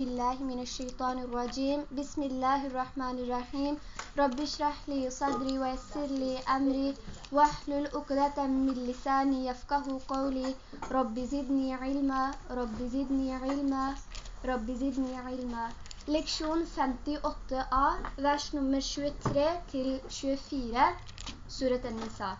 بالله من الشيطان الرجيم. بسم الله الرحمن الرحيم. رب اشرح لي صدري ويسر لي أمري. واحلل عقدة من لساني يفقه قولي. رب زدني علما. رب زدني علما. رب زدني علما. Leksjon 58a, vers nummer 23 til 24, surat al-Nisa.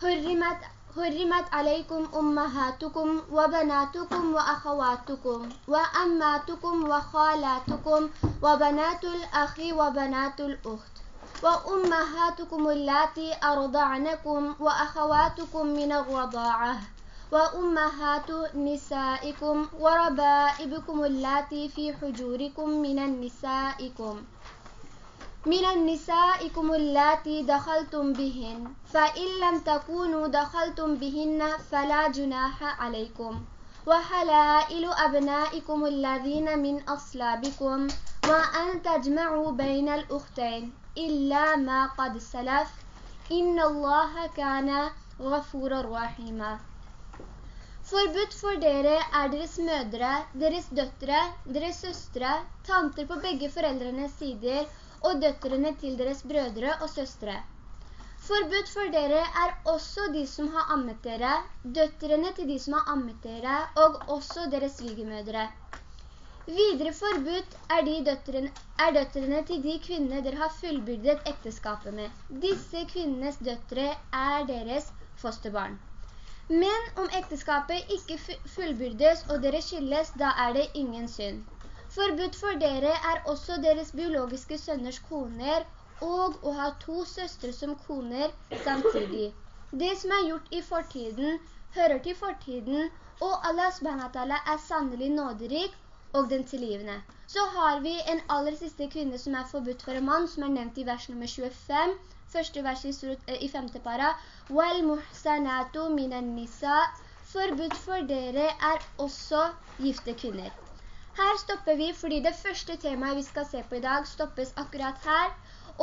Hurrimat حرمت عليكم أمهاتكم وبناتكم وأخواتكم وأماتكم وخالاتكم وبنات الأخ وبنات الأخت. وأمهاتكم اللاتي أرضعنكم وأخواتكم من الرضاعة. وأمهات نسائكم وربائبكم اللاتي في حجوركم من النسائكم من النسائكم اللاتي دخلتم بهن فإن لم تكونوا دخلتم بهن فلا جناح عليكم. وحلائل أبنائكم الذين من أصلابكم وأن تجمعوا بين الأختين إلا ما قد سلف. إن الله كان غفورا رحيما. Forbudt for dere er deres mødre, deres døttere, deres søstre, tanter på begge foreldrenes sider og døtrene til deres brødre og søstre. Forbudt for dere er også de som har ammet dere, døtrene til de som har ammet dere, og også deres svigemødre. Videre forbudt er, døtrene, er døtrene til de kvinner dere har fullbyrdet ekteskapet med. Disse kvinnenes døtre er deres fosterbarn. Men om ekteskapet ikke fullbyrdes og dere skilles, da er det ingen synd. Forbudt for dere er også deres biologiske sønners koner og å ha to søstre som koner samtidig. Det som er gjort i fortiden, hører til fortiden, og Allah SWT er sannelig nåderik og den tilgivende. Så har vi en aller siste kvinne som er forbudt for en mann, som er nevnt i vers nummer 25, første vers i, surat, eh, i femte para. «Wal muhsanatu minan nisa» Forbudt for dere er også gifte kvinner. Her stopper vi fordi det første temaet vi skal se på i dag stoppes akkurat her,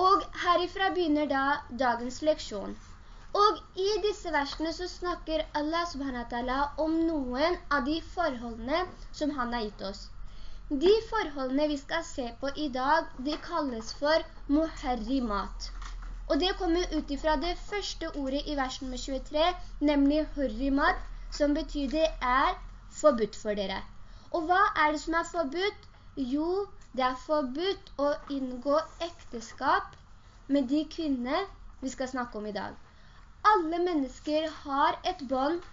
og herifra begynner da dagens leksjon. Og i disse versene så snakker Allah subhanahu om noen av de forholdene som han har gitt oss. De forholdene vi skal se på i dag, de kalles for muharrimat. Og det kommer ut ifra det første ordet i vers nummer 23, nemlig hurrimat, som betyr det er forbudt for dere. Og hva er det som er forbudt? Jo, det er forbudt å inngå ekteskap med de kvinner vi skal snakke om i dag. Alle mennesker har et bånd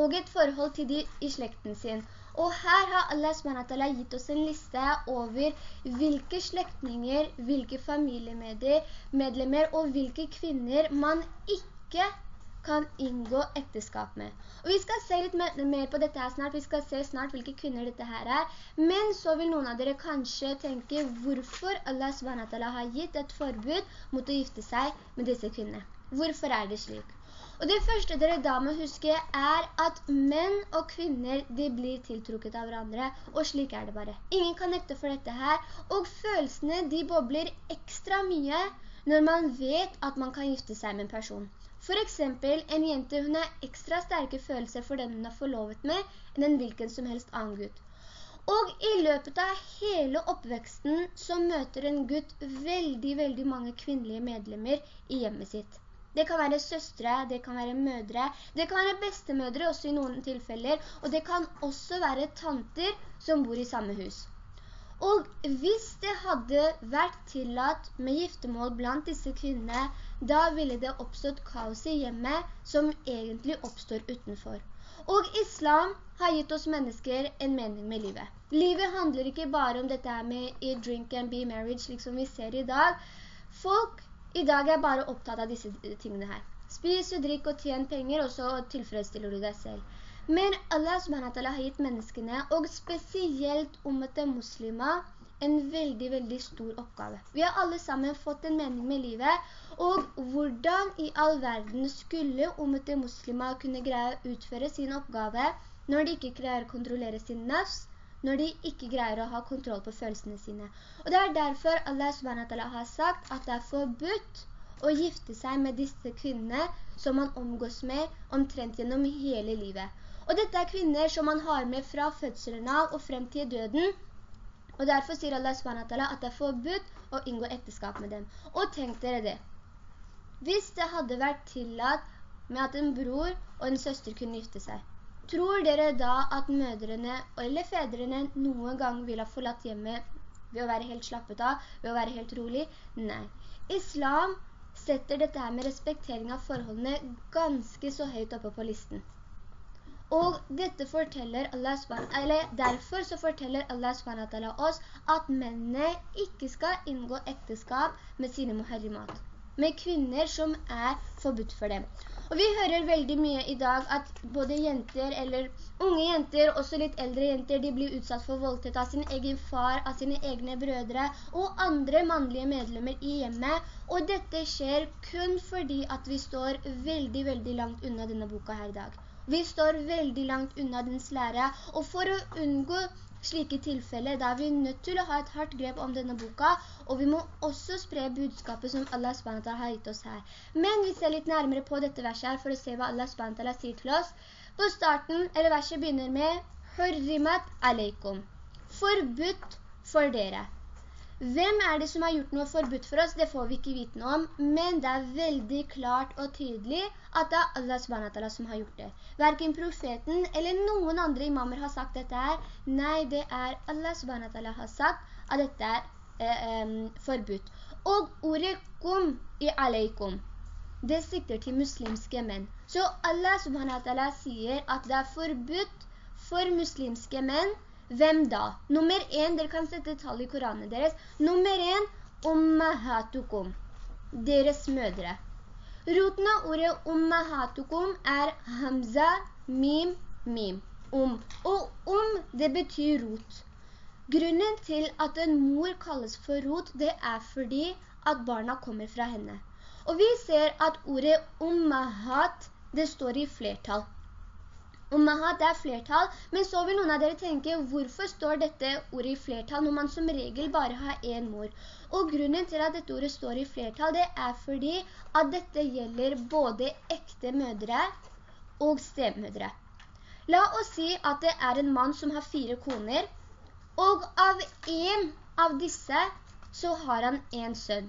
og et forhold til de i slekten sin. Og her har Allah SWT gitt oss en liste over hvilke slektninger, hvilke familiemedlemmer og hvilke kvinner man ikke kan inngå ekteskap med. Og vi skal se litt mer på dette her snart, vi skal se snart hvilke kvinner dette her er. Men så vil noen av dere kanskje tenke hvorfor Allah SWT har gitt et forbud mot å gifte seg med disse kvinnene. Hvorfor er det slik? Og det første dere da må huske er at menn og kvinner, de blir tiltrukket av hverandre, og slik er det bare. Ingen kan nekte for dette her, og følelsene de bobler ekstra mye når man vet at man kan gifte seg med en person. For eksempel, en jente hun har ekstra sterke følelser for den hun har forlovet med, enn en hvilken som helst annen gutt. Og i løpet av hele oppveksten så møter en gutt veldig, veldig mange kvinnelige medlemmer i hjemmet sitt. Det kan være søstre, det kan være mødre, det kan være bestemødre også i noen tilfeller, og det kan også være tanter som bor i samme hus. Og hvis det hadde vært tillatt med giftemål blant disse kvinnene, da ville det oppstått kaos i hjemmet som egentlig oppstår utenfor. Og islam har gitt oss mennesker en mening med livet. Livet handler ikke bare om dette med i drink and be marriage, slik som vi ser i dag. Folk i dag er bare opptatt av disse tingene her. Spis og drikk og tjen penger, og så tilfredsstiller du deg selv. Men Allah SWT har gitt menneskene, og spesielt ummete muslimer, en veldig, veldig stor oppgave. Vi har alle sammen fått en mening med livet, og hvordan i all verden skulle ummete muslimer kunne greie å utføre sin oppgave når de ikke greier å kontrollere sin nafs, når de ikke greier å ha kontroll på følelsene sine. Og det er derfor Allah SWT har sagt at det er forbudt å gifte seg med disse kvinnene som man omgås med omtrent gjennom hele livet. Og dette er kvinner som man har med fra fødselen av og frem til døden. Og derfor sier Allah SWT at det er forbudt å inngå ekteskap med dem. Og tenk dere det. Hvis det hadde vært tillatt med at en bror og en søster kunne gifte seg, tror dere da at mødrene eller fedrene noen gang ville ha forlatt hjemmet ved å være helt slappet av, ved å være helt rolig? Nei. Islam setter dette her med respektering av forholdene ganske så høyt oppe på listen. Og dette forteller Allah eller derfor så forteller Allah SWT oss at mennene ikke skal inngå ekteskap med sine muharrimat. Med kvinner som er forbudt for dem. Og vi hører veldig mye i dag at både jenter, eller unge jenter, også litt eldre jenter, de blir utsatt for voldtett av sin egen far, av sine egne brødre og andre mannlige medlemmer i hjemmet. Og dette skjer kun fordi at vi står veldig, veldig langt unna denne boka her i dag. Vi står veldig langt unna dens lære, og for å unngå slike tilfeller, da er vi nødt til å ha et hardt grep om denne boka, og vi må også spre budskapet som Allah SWT har gitt oss her. Men vi ser litt nærmere på dette verset her, for å se hva Allah SWT sier til oss. På starten, eller verset begynner med, «Hurrimat aleikum», forbudt for dere. Hvem er det som har gjort noe forbudt for oss? Det får vi ikke vite noe om, men det er veldig klart og tydelig at det er Allah SWT som har gjort det. Hverken profeten eller noen andre imamer har sagt dette her. Nei, det er Allah SWT har sagt at dette er eh, eh, forbudt. Og ordet kum i alaikum, det sikter til muslimske menn. Så Allah SWT sier at det er forbudt for muslimske menn hvem da? Nummer 1, dere kan sette tall i Koranen deres. Nummer 1, ummahatukum, deres mødre. Roten av ordet ummahatukum er hamza, mim, mim, om. Og om, det betyr rot. Grunnen til at en mor kalles for rot, det er fordi at barna kommer fra henne. Og vi ser at ordet ummahat, det står i flertall. Ummahat er flertall, men så vil noen av dere tenke, hvorfor står dette ordet i flertall når man som regel bare har en mor? Og grunnen til at dette ordet står i flertall, det er fordi at dette gjelder både ekte mødre og stemødre. La oss si at det er en mann som har fire koner, og av en av disse så har han en sønn.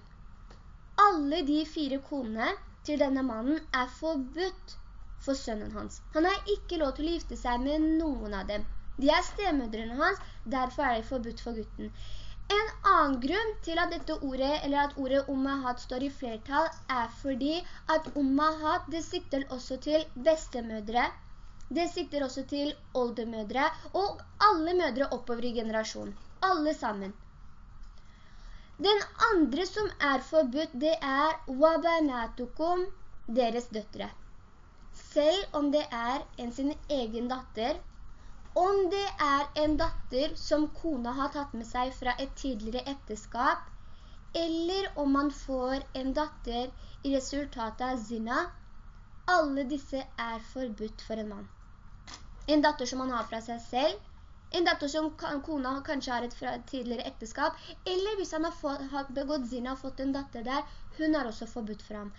Alle de fire konene til denne mannen er forbudt for sønnen hans. Han har ikke lov til å gifte seg med noen av dem. De er stemødrene hans, derfor er det forbudt for gutten. En annen grunn til at dette ordet, eller at ordet ummahat står i flertall, er fordi at ummahat, det sikter også til bestemødre, det sikter også til oldemødre, og alle mødre oppover i generasjonen. Alle sammen. Den andre som er forbudt, det er wabanatukum, deres døtre selv om det er en sin egen datter, om det er en datter som kona har tatt med seg fra et tidligere ekteskap, eller om man får en datter i resultatet av zina, alle disse er forbudt for en mann. En datter som man har fra seg selv, en datter som kona kanskje har et, tidligere ekteskap, eller hvis han har, fått, har begått zina og fått en datter der, hun er også forbudt for ham.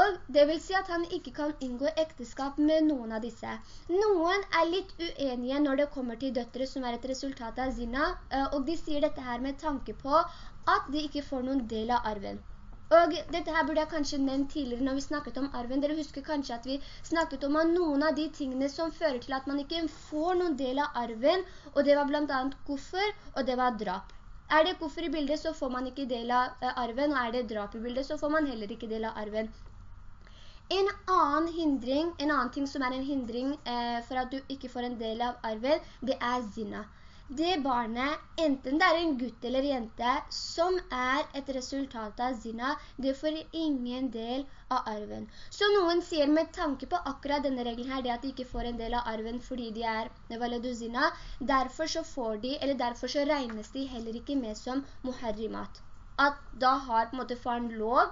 Og det vil si at han ikke kan inngå ekteskap med noen av disse. Noen er litt uenige når det kommer til døtre som er et resultat av zina, eh, og de sier dette her med tanke på at de ikke får noen del av arven. Og dette her burde jeg kanskje nevnt tidligere når vi snakket om arven. Dere husker kanskje at vi snakket om noen av de tingene som fører til at man ikke får noen del av arven, og det var blant annet koffer, og det var drap. Er det koffer i bildet, så får man ikke del av eh, arven, og er det drap i bildet, så får man heller ikke del av arven. En annen hindring, en annen ting som er en hindring eh, for at du ikke får en del av arven, det er zina det barnet, enten det er en gutt eller jente, som er et resultat av zina, det får ingen del av arven. Så noen sier med tanke på akkurat denne regelen her, det at de ikke får en del av arven fordi de er zina, derfor så får de, eller derfor så regnes de heller ikke med som muharrimat. At da har på en måte faren lov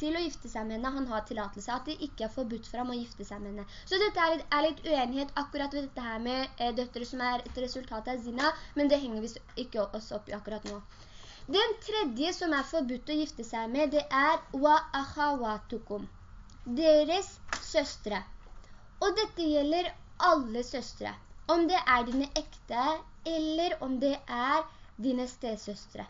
til å gifte seg med henne, han har tillatelse, at det ikke er forbudt for ham å gifte seg med henne. Så dette er litt, er litt uenighet akkurat ved dette her med eh, døtre som er et resultat av zina, men det henger vi ikke oss opp i akkurat nå. Den tredje som er forbudt å gifte seg med, det er wa deres søstre. Og dette gjelder alle søstre, om det er dine ekte, eller om det er dine stedsøstre.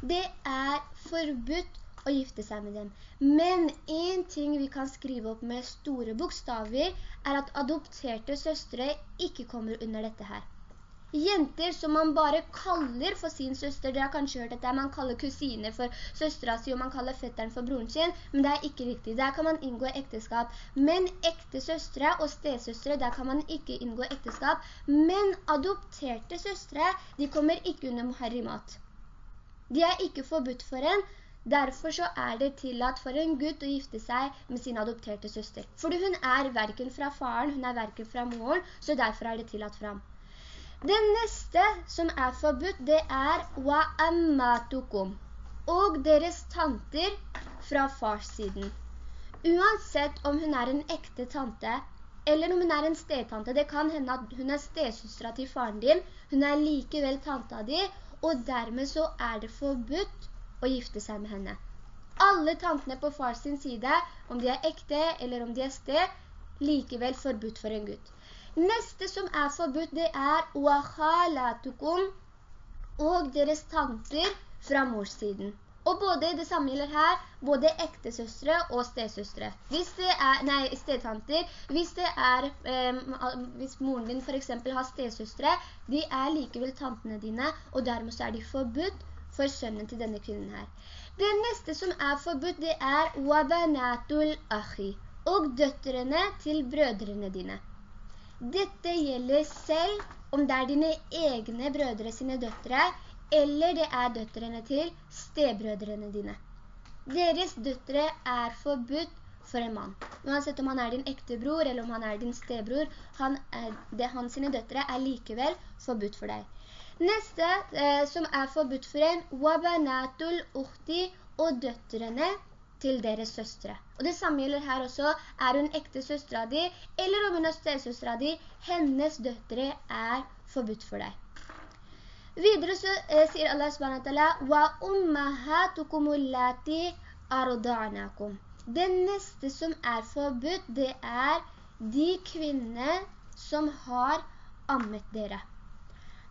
Det er forbudt å gifte seg med dem. Men en ting vi kan skrive opp med store bokstaver, er at adopterte søstre ikke kommer under dette her. Jenter som man bare kaller for sin søster, dere har kanskje hørt dette, man kaller kusiner for søstra si, og man kaller fetteren for broren sin, men det er ikke riktig. Der kan man inngå ekteskap. Men ekte søstre og stedsøstre, der kan man ikke inngå ekteskap. Men adopterte søstre, de kommer ikke under muharrimat. De er ikke forbudt for en, Derfor så er det tillatt for en gutt å gifte seg med sin adopterte søster. Fordi hun er hverken fra faren, hun er hverken fra moren, så derfor er det tillatt fram. Det neste som er forbudt, det er wa ammatukum, og deres tanter fra farssiden. Uansett om hun er en ekte tante, eller om hun er en stedtante, det kan hende at hun er stedsøstra til faren din, hun er likevel tanta di, og dermed så er det forbudt å gifte seg med henne. Alle tantene på fars side, om de er ekte eller om de er sted, likevel forbudt for en gutt. Neste som er forbudt, det er og deres tanter fra morssiden. Og både, det samme gjelder her, både ektesøstre og stedsøstre. Hvis det er, nei, stedtanter, hvis det er, eh, hvis moren din for eksempel har stedsøstre, de er likevel tantene dine, og dermed så er de forbudt for sønnen til denne kvinnen her. Det neste som er forbudt, det er «Wabanatul akhi» og døtrene til brødrene dine. Dette gjelder selv om det er dine egne brødre sine døtre, eller det er døtrene til stebrødrene dine. Deres døtre er forbudt for en mann. Uansett om han er din ekte bror, eller om han er din stebror, han er, det, hans sine døtre er likevel forbudt for deg. Neste eh, som er forbudt for en, wabanatul uhti og døtrene til deres søstre. Og det samme gjelder her også, er hun ekte søstra di, eller om hun er stedsøstra di, hennes døtre er forbudt for deg. Videre så eh, sier Allah SWT, «Wa ummahatukum ullati arda'nakum». Det neste som er forbudt, det er de kvinner som har ammet dere.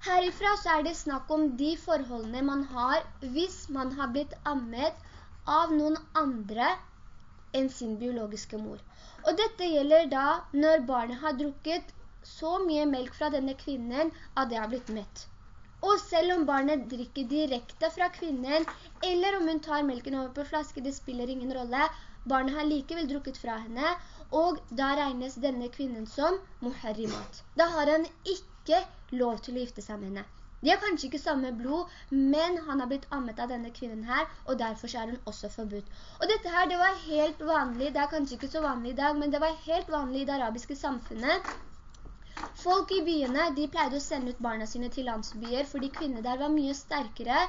Herifra så er det snakk om de forholdene man har hvis man har blitt ammet av noen andre enn sin biologiske mor. Og dette gjelder da når barnet har drukket så mye melk fra denne kvinnen at det har blitt mett. Og selv om barnet drikker direkte fra kvinnen, eller om hun tar melken over på flaske, det spiller ingen rolle. Barnet har likevel drukket fra henne, og da regnes denne kvinnen som muharrimat. Da har han ikke lov til å gifte seg med henne. De har kanskje ikke samme blod, men han har blitt ammet av denne kvinnen her, og derfor er hun også forbudt. Og dette her, det var helt vanlig, det er kanskje ikke så vanlig i dag, men det var helt vanlig i det arabiske samfunnet. Folk i byene, de pleide å sende ut barna sine til landsbyer, fordi kvinner der var mye sterkere.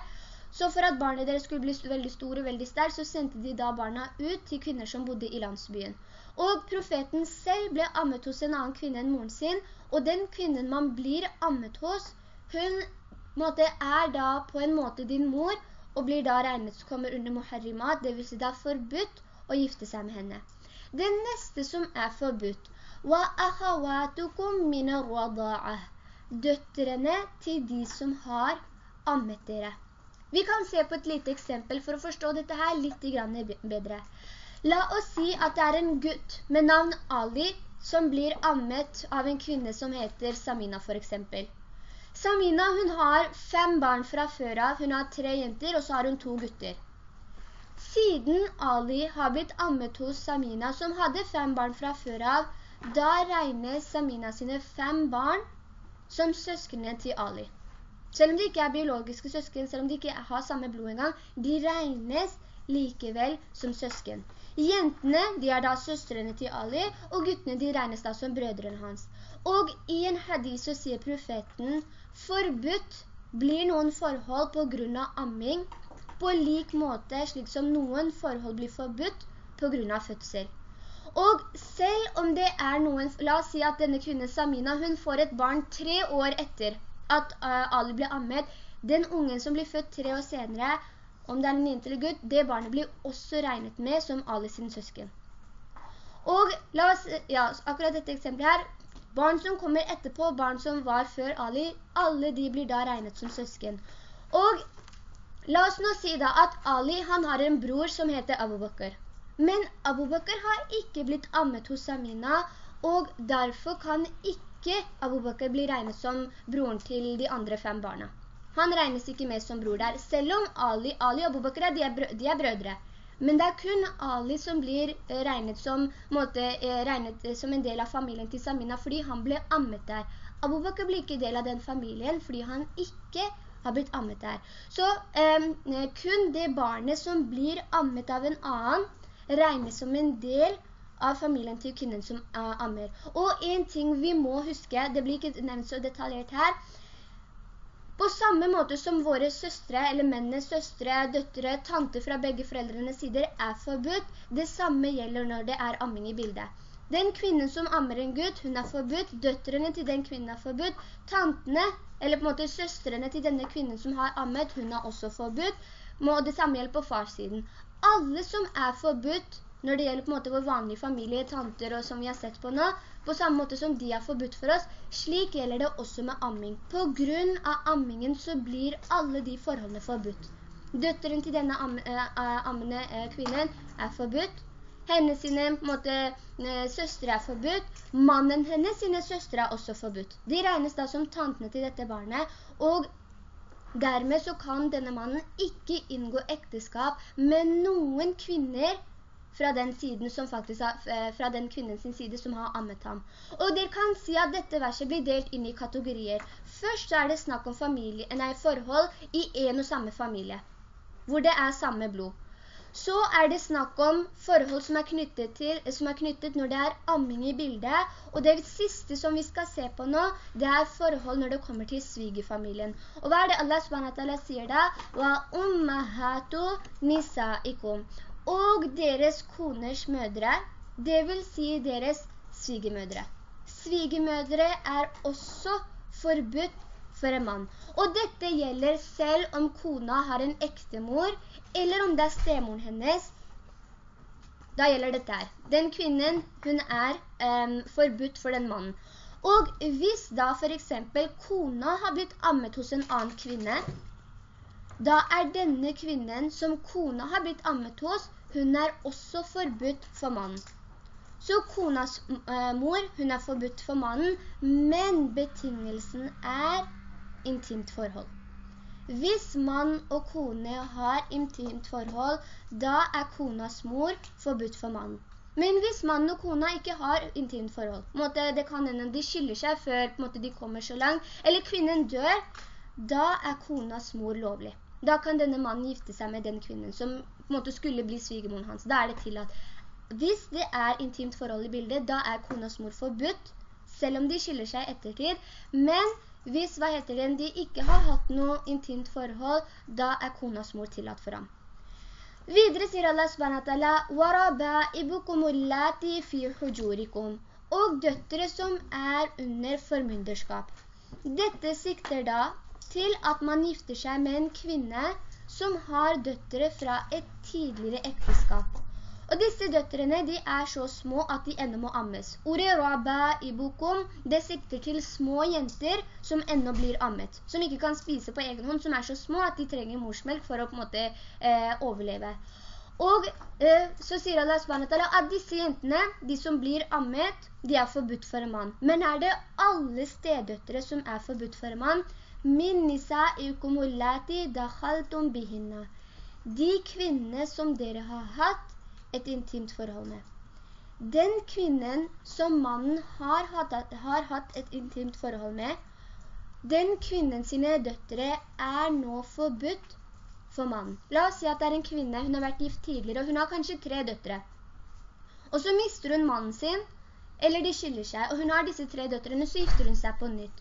Så for at barnet deres skulle bli veldig store og veldig sterk, så sendte de da barna ut til kvinner som bodde i landsbyen. Og profeten selv ble ammet hos en annen kvinne enn moren sin, og den kvinnen man blir ammet hos, hun måte er da på en måte din mor, og blir da regnet som kommer under muharrimat, det vil si det er forbudt å gifte seg med henne. Det neste som er forbudt, døtrene til de som har ammet dere. Vi kan se på et lite eksempel for å forstå dette her litt bedre. La oss si at det er en gutt med navn Ali som blir ammet av en kvinne som heter Samina for eksempel. Samina, hun har fem barn fra før av. Hun har tre jenter, og så har hun to gutter. Siden Ali har blitt ammet hos Samina, som hadde fem barn fra før av, da regner Samina sine fem barn som søskene til Ali. Selv om de ikke er biologiske søsken, selv om de ikke har samme blod engang, de regnes likevel som søsken. Jentene, de er da søstrene til Ali, og guttene, de regnes da som brødrene hans. Og i en hadis så sier profeten Forbudt blir noen forhold på grunn av amming på lik måte slik som noen forhold blir forbudt på grunn av fødsel. Og selv om det er noen, la oss si at denne kvinnen Samina, hun får et barn tre år etter at uh, Ali ble ammet, den ungen som blir født tre år senere, om det er en jente eller gutt, det barnet blir også regnet med som Ali sin søsken. Og la oss, ja, akkurat dette eksempelet her, Barn som kommer etterpå, barn som var før Ali, alle de blir da regnet som søsken. Og la oss nå si da at Ali, han har en bror som heter Abu Bakr. Men Abu Bakr har ikke blitt ammet hos Samina, og derfor kan ikke Abu Bakr bli regnet som broren til de andre fem barna. Han regnes ikke med som bror der, selv om Ali, Ali og Abu Bakr, de er, de er brødre. Men det er kun Ali som blir eh, regnet som, måte, eh, regnet eh, som en del av familien til Samina, fordi han ble ammet der. Abu Bakr blir ikke del av den familien, fordi han ikke har blitt ammet der. Så eh, kun det barnet som blir ammet av en annen, regnes som en del av familien til kvinnen som ammer. Og en ting vi må huske, det blir ikke nevnt så detaljert her, på samme måte som våre søstre, eller mennenes søstre, døttere, tante fra begge foreldrenes sider er forbudt, det samme gjelder når det er amming i bildet. Den kvinnen som ammer en gutt, hun er forbudt, døtrene til den kvinnen er forbudt, tantene, eller på en måte søstrene til denne kvinnen som har ammet, hun er også forbudt, må det samme gjelde på farssiden. Alle som er forbudt når det gjelder på en måte vår vanlige familie, tanter og som vi har sett på nå, på samme måte som de er forbudt for oss, slik gjelder det også med amming. På grunn av ammingen så blir alle de forholdene forbudt. Døtteren til denne am uh, ammende uh, kvinnen er forbudt. Hennes sine måte, søstre er forbudt. Mannen hennes sine søstre er også forbudt. De regnes da som tantene til dette barnet, og dermed så kan denne mannen ikke inngå ekteskap med noen kvinner fra den, faktisk eh, fra den kvinnens side som har ammet ham. Og dere kan si at dette verset blir delt inn i kategorier. Først er det snakk om familie, nei, forhold i en og samme familie, hvor det er samme blod. Så er det snakk om forhold som er, knyttet til, som er knyttet når det er amming i bildet, og det siste som vi skal se på nå, det er forhold når det kommer til svigefamilien. Og hva er det Allah sier da? «Wa ummahatu nisaikum» og deres koners mødre, det vil si deres svigemødre. Svigemødre er også forbudt for en mann. Og dette gjelder selv om kona har en ektemor, eller om det er stemoren hennes. Da gjelder dette her. Den kvinnen, hun er um, forbudt for den mannen. Og hvis da for eksempel kona har blitt ammet hos en annen kvinne, da er denne kvinnen som kona har blitt ammet hos, hun er også forbudt for mannen. Så konas uh, mor, hun er forbudt for mannen, men betingelsen er intimt forhold. Hvis mann og kone har intimt forhold, da er konas mor forbudt for mannen. Men hvis mann og kona ikke har intimt forhold, måte, det kan hende de skiller seg før måte, de kommer så langt, eller kvinnen dør, da er konas mor lovlig da kan denne mannen gifte seg med den kvinnen som på en måte skulle bli svigemoren hans. Da er det til at hvis det er intimt forhold i bildet, da er konas mor forbudt, selv om de skiller seg ettertid. Men hvis, hva heter den, de ikke har hatt noe intimt forhold, da er konas mor tillatt for ham. Videre sier Allah subhanahu wa ta'ala, Og døttere som er under formunderskap Dette sikter da til at man gifter seg med en kvinne som har døttere fra et tidligere ekteskap. Og disse døttrene de er så små at de enda må ammes. Ordet raba i bokum, det sikter til små jenter som enda blir ammet. Som ikke kan spise på egen hånd, som er så små at de trenger morsmelk for å på en måte eh, overleve. Og eh, så sier Allah SWT at disse jentene, de som blir ammet, de er forbudt for en mann. Men er det alle stedøttere som er forbudt for en mann? Min nisaikum ullati dakhaltum bihinna. De kvinnene som dere har hatt et intimt forhold med. Den kvinnen som mannen har hatt, har hatt et intimt forhold med, den kvinnen sine døttere er nå forbudt for mannen. La oss si at det er en kvinne, hun har vært gift tidligere, og hun har kanskje tre døttere. Og så mister hun mannen sin, eller de skiller seg, og hun har disse tre døtterne, så gifter hun seg på nytt.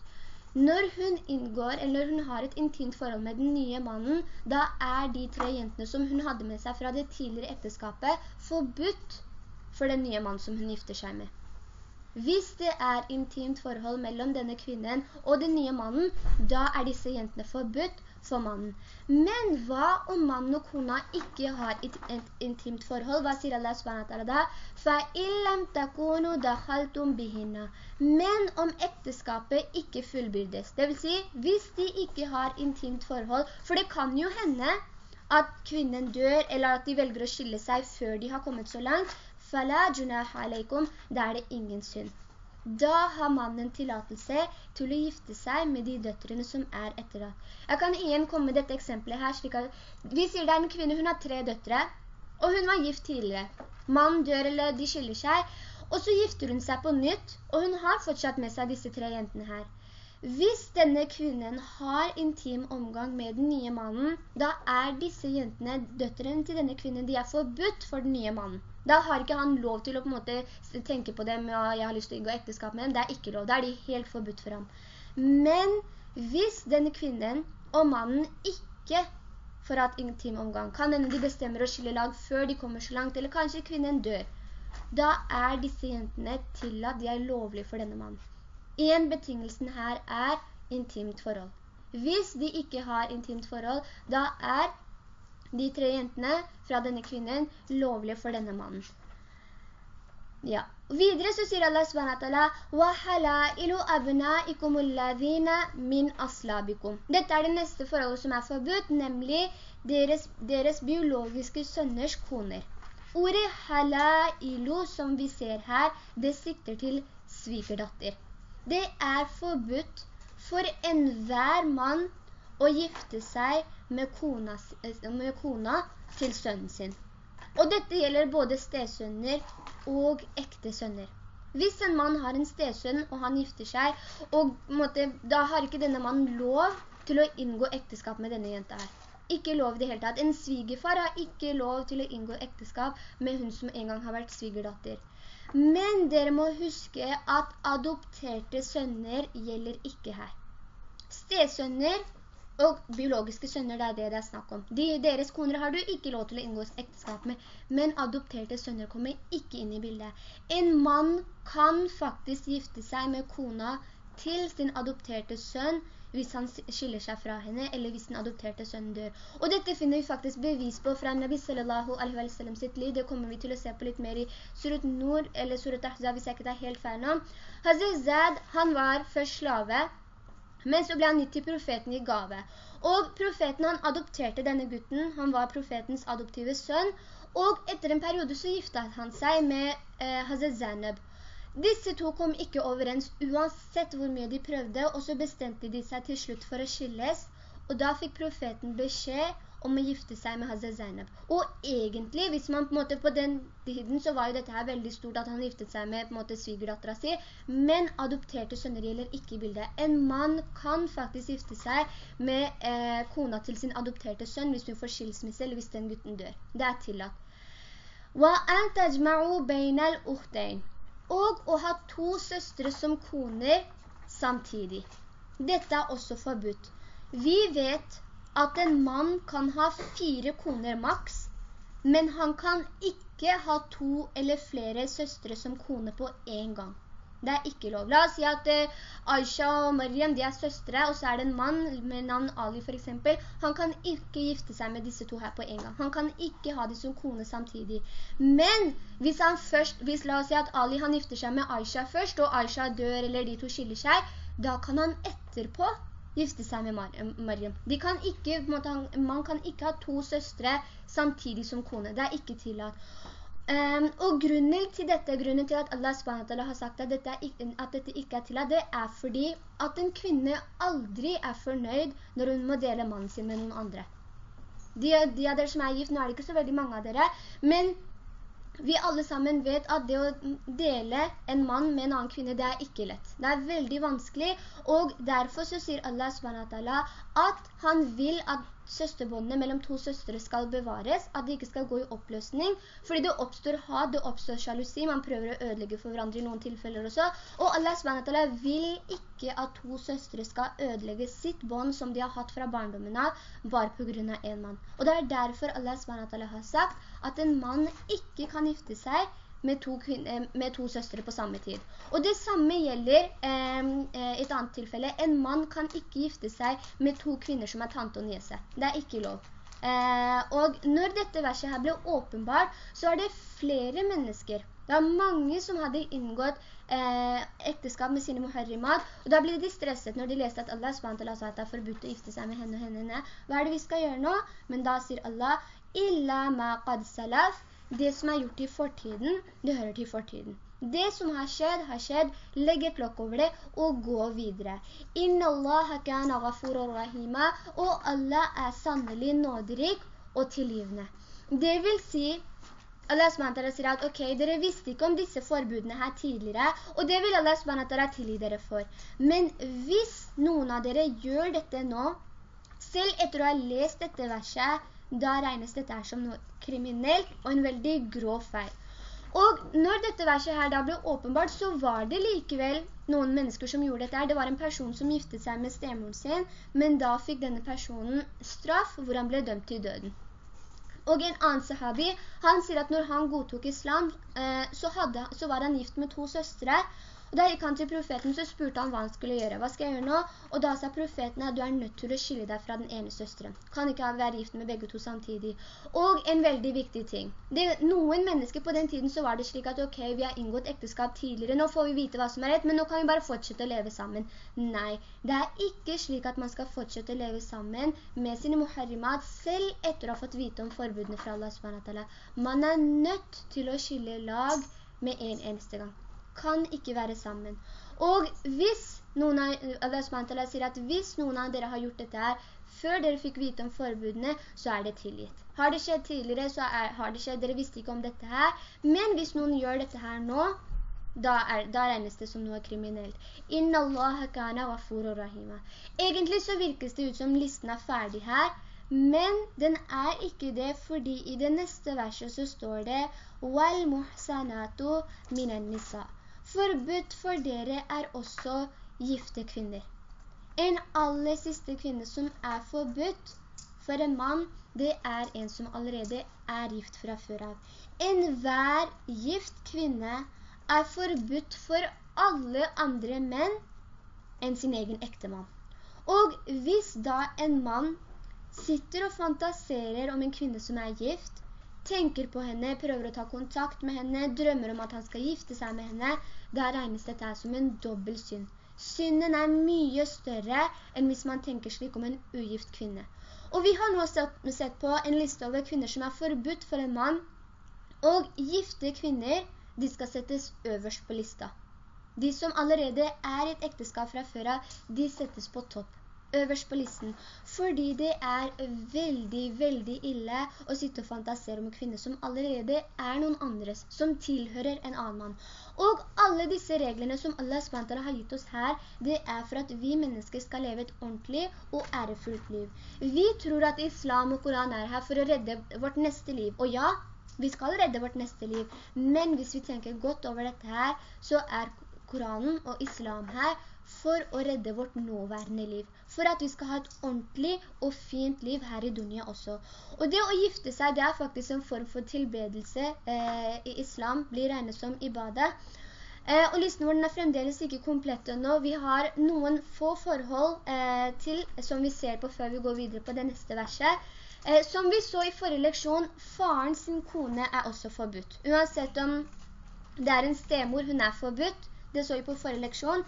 Når hun inngår, eller hun har et intimt forhold med den nye mannen, da er de tre jentene som hun hadde med seg fra det tidligere ekteskapet forbudt for den nye mannen som hun gifter seg med. Hvis det er intimt forhold mellom denne kvinnen og den nye mannen, da er disse jentene forbudt for mannen. Men hva om mannen og kona ikke har et, et intimt forhold? Hva sier Allah SWT da? فَإِلَّمْ تَكُونُوا دَخَلْتُمْ بِهِنَّ Men om ekteskapet ikke fullbyrdes, det vil si, hvis de ikke har intimt forhold, for det kan jo hende at kvinnen dør, eller at de velger å skille seg før de har kommet så langt, فَلَا جُنَاحَ عَلَيْكُمْ Da er det ingen synd. Da har mannen tillatelse til å gifte seg med de døtrene som er etterlatt. Jeg kan igjen komme med dette eksempelet her, at vi sier det er en kvinne, hun har tre døtre, og hun var gift tidligere. Mannen dør eller de skiller seg, og så gifter hun seg på nytt, og hun har fortsatt med seg disse tre jentene her. Hvis denne kvinnen har intim omgang med den nye mannen, da er disse jentene, døtteren til denne kvinnen, de er forbudt for den nye mannen. Da har ikke han lov til å på en måte tenke på dem, ja, jeg har lyst til å inngå ekteskap med dem. Det er ikke lov, da er de helt forbudt for ham. Men hvis denne kvinnen og mannen ikke får hatt intim omgang, kan hende de bestemmer å skille lag før de kommer så langt, eller kanskje kvinnen dør, da er disse jentene til at de er lovlige for denne mannen. En betingelsen her er intimt forhold. Hvis de ikke har intimt forhold, da er de tre jentene fra denne kvinnen lovlige for denne mannen. Ja. Videre så sier Allah subhanahu Dette er det neste forholdet som er forbudt, nemlig deres, deres biologiske sønners koner. Ordet halailu som vi ser her, det sikter til svikerdatter. Det er forbudt for enhver mann å gifte seg med kona, med kona til sønnen sin. Og dette gjelder både stesønner og ekte sønner. Hvis en mann har en stesønn og han gifter seg, og måtte, da har ikke denne mannen lov til å inngå ekteskap med denne jenta her. Ikke lov det hele tatt. En svigefar har ikke lov til å inngå ekteskap med hun som en gang har vært svigerdatter. Men dere må huske at adopterte sønner gjelder ikke her. Stesønner og biologiske sønner, det er det det er snakk om. De, deres koner har du ikke lov til å inngå ekteskap med, men adopterte sønner kommer ikke inn i bildet. En mann kan faktisk gifte seg med kona til sin adopterte sønn hvis han skiller seg fra henne, eller hvis den adopterte sønnen dør. Og dette finner vi faktisk bevis på fra Nabi sallallahu alaihi wa sallam sitt liv. Det kommer vi til å se på litt mer i Surat Nur, eller Surat Ahzab, hvis jeg ikke tar helt ferdig nå. Hazir Zad, han var først slave, men så ble han gitt til profeten i gave. Og profeten han adopterte denne gutten, han var profetens adoptive sønn, og etter en periode så giftet han seg med eh, Hazret Zainab. Disse to kom ikke overens uansett hvor mye de prøvde, og så bestemte de seg til slutt for å skilles, og da fikk profeten beskjed om å gifte seg med Hazret Zainab. Og egentlig, hvis man på en måte på den tiden, så var jo dette her veldig stort at han giftet seg med på en måte svigerdattera si, men adopterte sønner gjelder ikke i bildet. En mann kan faktisk gifte seg med eh, kona til sin adopterte sønn hvis hun får skilsmisse, eller hvis den gutten dør. Det er tillatt. وَأَنْ تَجْمَعُوا بَيْنَ الْأُخْتَيْنِ og å ha to søstre som koner samtidig. Dette er også forbudt. Vi vet at en mann kan ha fire koner maks, men han kan ikke ha to eller flere søstre som kone på en gang. Det er ikke lov. La oss si at uh, Aisha og Mariam, de er søstre, og så er det en mann med navn Ali for eksempel. Han kan ikke gifte seg med disse to her på en gang. Han kan ikke ha de som kone samtidig. Men hvis han først, hvis la oss si at Ali han gifter seg med Aisha først, og Aisha dør eller de to skiller seg, da kan han etterpå gifte seg med Mariam. Kan ikke, man kan ikke ha to søstre samtidig som kone. Det er ikke tillatt. Um, og grunnen til dette, grunnen til at Allah SWT har sagt at dette, ikke, at dette ikke er tillatt, det er fordi at en kvinne aldri er fornøyd når hun må dele mannen sin med noen andre. De, de av dere som er gift, nå er det ikke så veldig mange av dere, men vi alle sammen vet at det å dele en mann med en annen kvinne, det er ikke lett. Det er veldig vanskelig, og derfor så sier Allah SWT at han vil at søsterbåndene mellom to søstre skal bevares, at de ikke skal gå i oppløsning, fordi det oppstår had, det oppstår sjalusi, man prøver å ødelegge for hverandre i noen tilfeller også, og Allah SWT vil ikke at to søstre skal ødelegge sitt bånd som de har hatt fra barndommen av, bare på grunn av en mann. Og det er derfor Allah SWT har sagt at en mann ikke kan gifte seg med to, kvinner, med to søstre på samme tid. Og det samme gjelder eh, et annet tilfelle. En mann kan ikke gifte seg med to kvinner som er tante og niese. Det er ikke lov. Eh, og når dette verset her ble åpenbart, så er det flere mennesker. Det var mange som hadde inngått eh, ekteskap med sine muharrimat, og da ble de stresset når de leste at Allah SWT sa at det er forbudt å gifte seg med henne og henne. Hva er det vi skal gjøre nå? Men da sier Allah, «Illa ma qad salaf», det som er gjort i fortiden, det hører til fortiden. Det som har skjedd, har skjedd. Legg et lokk over det og gå videre. Inna Allah kana ghafurur rahima, og Allah er sannelig nåderik og tilgivende. Det vil si, Allah SWT sier at ok, dere visste ikke om disse forbudene her tidligere, og det vil Allah SWT tilgi dere for. Men hvis noen av dere gjør dette nå, selv etter å ha lest dette verset, da regnes dette som noe kriminelt og en veldig grov feil. Og når dette verset her da ble åpenbart, så var det likevel noen mennesker som gjorde dette. Det var en person som giftet seg med stemoren sin, men da fikk denne personen straff hvor han ble dømt til døden. Og en annen sahabi, han sier at når han godtok islam, eh, så, hadde, så var han gift med to søstre, og da gikk han til profeten, så spurte han hva han skulle gjøre. Hva skal jeg gjøre nå? Og da sa profeten at du er nødt til å skille deg fra den ene søsteren. Kan ikke være gift med begge to samtidig. Og en veldig viktig ting. Det, noen mennesker på den tiden så var det slik at ok, vi har inngått ekteskap tidligere, nå får vi vite hva som er rett, men nå kan vi bare fortsette å leve sammen. Nei, det er ikke slik at man skal fortsette å leve sammen med sine muharrimat selv etter å ha fått vite om forbudene fra Allah SWT. Man er nødt til å skille lag med en eneste gang kan ikke være sammen. Og hvis noen av, Allah sier at hvis noen av dere har gjort dette her, før dere fikk vite om forbudene, så er det tilgitt. Har det skjedd tidligere, så er, har det skjedd, dere visste ikke om dette her. Men hvis noen gjør dette her nå, da, er, da regnes det som noe kriminelt. Inna Allah kana ghafur rahima. Egentlig så virkes det ut som listen er ferdig her, men den er ikke det, fordi i det neste verset så står det «Wal muhsanatu minan nisa». Forbudt for dere er også gifte kvinner. En aller siste kvinne som er forbudt for en mann, det er en som allerede er gift fra før av. En hver gift kvinne er forbudt for alle andre menn enn sin egen ekte mann. Og hvis da en mann sitter og fantaserer om en kvinne som er gift, tenker på henne, prøver å ta kontakt med henne, drømmer om at han skal gifte seg med henne, da regnes dette som en dobbel synd. Synden er mye større enn hvis man tenker slik om en ugift kvinne. Og vi har nå sett på en liste over kvinner som er forbudt for en mann, og gifte kvinner, de skal settes øverst på lista. De som allerede er i et ekteskap fra før de settes på topp øverst på listen, fordi det er veldig, veldig ille å sitte og fantasere om kvinner som allerede er noen andres, som tilhører en annen mann. Og alle disse reglene som Allah SWT har gitt oss her, det er for at vi mennesker skal leve et ordentlig og ærefullt liv. Vi tror at islam og Koran er her for å redde vårt neste liv. Og ja, vi skal redde vårt neste liv, men hvis vi tenker godt over dette her, så er Koranen og islam her for å redde vårt nåværende liv. For at vi skal ha et ordentlig og fint liv her i dunia også. Og det å gifte seg, det er faktisk en form for tilbedelse eh, i islam, blir regnet som ibadah. Eh, og listen vår er fremdeles ikke komplett nå. Vi har noen få forhold eh, til, som vi ser på før vi går videre på det neste verset. Eh, som vi så i forrige leksjon, faren sin kone er også forbudt. Uansett om det er en stemor, hun er forbudt. Det så vi på forrige leksjon.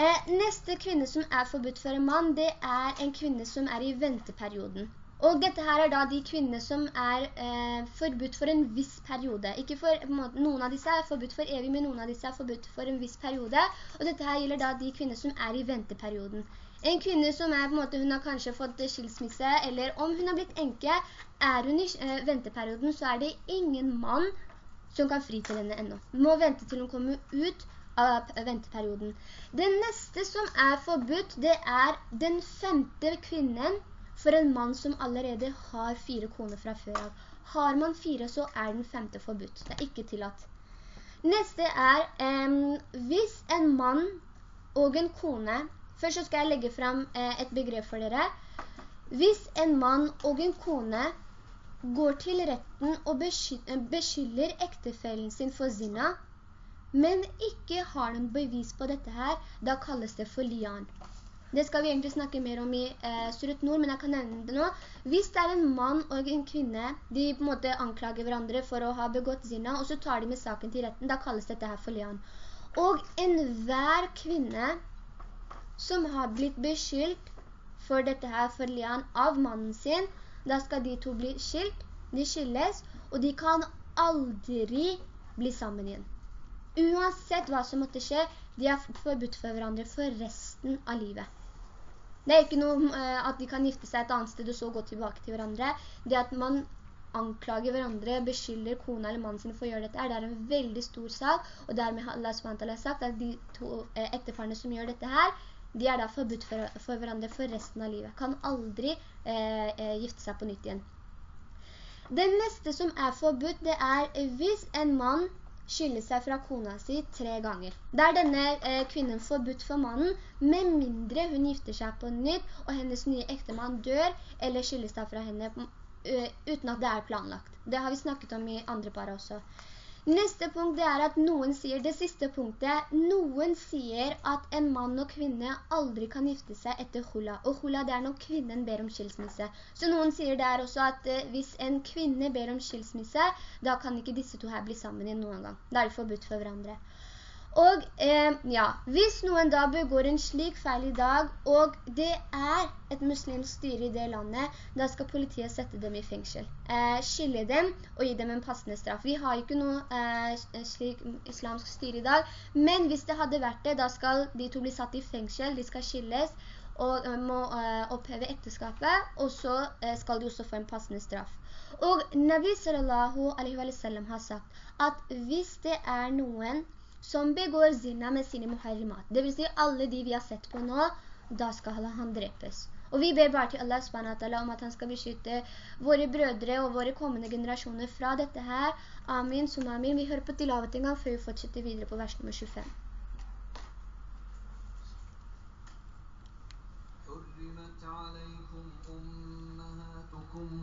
Eh, neste kvinne som er forbudt for en mann, det er en kvinne som er i venteperioden. Og dette her er da de kvinner som er eh, forbudt for en viss periode. Ikke for, måte, noen av disse er forbudt for evig, men noen av disse er forbudt for en viss periode. Og dette her gjelder da de kvinner som er i venteperioden. En kvinne som er på en måte, hun har kanskje fått skilsmisse, eller om hun har blitt enke, er hun i eh, venteperioden, så er det ingen mann som kan fri til henne. Hun må vente til hun kommer ut venteperioden. Det neste som er forbudt, det er den femte kvinnen for en mann som allerede har fire koner fra før av. Har man fire, så er den femte forbudt. Det er ikke tillatt. Neste er, eh, hvis en mann og en kone, først så skal jeg legge frem eh, et begrep for dere. Hvis en mann og en kone går til retten og beskylder ektefellen sin for zina, men ikke har noen bevis på dette her, da kalles det for lian. Det skal vi egentlig snakke mer om i eh, Surut Nord, men jeg kan nevne det nå. Hvis det er en mann og en kvinne, de på en måte anklager hverandre for å ha begått zina, og så tar de med saken til retten, da kalles dette her for lian. Og enhver kvinne som har blitt beskyldt for dette her for lian av mannen sin, da skal de to bli skilt, de skilles, og de kan aldri bli sammen igjen. Uansett hva som måtte skje, de er forbudt for hverandre for resten av livet. Det er ikke noe uh, at de kan gifte seg et annet sted og så gå tilbake til hverandre. Det at man anklager hverandre, beskylder kona eller mannen sin for å gjøre dette, det er en veldig stor sak, og dermed har Allah SWT sagt at de to uh, som gjør dette her, de er da forbudt for, for, hverandre for resten av livet. Kan aldri eh, gifte seg på nytt igjen. Det neste som er forbudt, det er hvis en mann skille seg fra kona si tre ganger. Da er denne eh, kvinnen forbudt for mannen, med mindre hun gifter seg på nytt, og hennes nye ektemann dør, eller skiller seg fra henne uh, uten at det er planlagt. Det har vi snakket om i andre par også. Neste punkt det er at noen sier, det siste punktet, noen sier at en mann og kvinne aldri kan gifte seg etter hula. Og hula det er når kvinnen ber om skilsmisse. Så noen sier det er også at eh, hvis en kvinne ber om skilsmisse, da kan ikke disse to her bli sammen igjen noen gang. Da er de forbudt for hverandre. Og eh, ja, hvis noen da begår en slik feil i dag, og det er et muslimsk styre i det landet, da skal politiet sette dem i fengsel. Eh, skille dem og gi dem en passende straff. Vi har ikke noe eh, slik islamsk styre i dag, men hvis det hadde vært det, da skal de to bli satt i fengsel, de skal skilles, og eh, må uh, oppheve ekteskapet, og så skal de også få en passende straff. Og Nabi sallallahu alaihi wa sallam har sagt at hvis det er noen som begår zina med sine muharrimat. Det vil si alle de vi har sett på nå, da skal han drepes. Og vi ber bare til Allah SWT om at han skal beskytte våre brødre og våre kommende generasjoner fra dette her. Amin, som amin. Vi hører på tilavet en gang før vi fortsetter videre på vers nummer 25.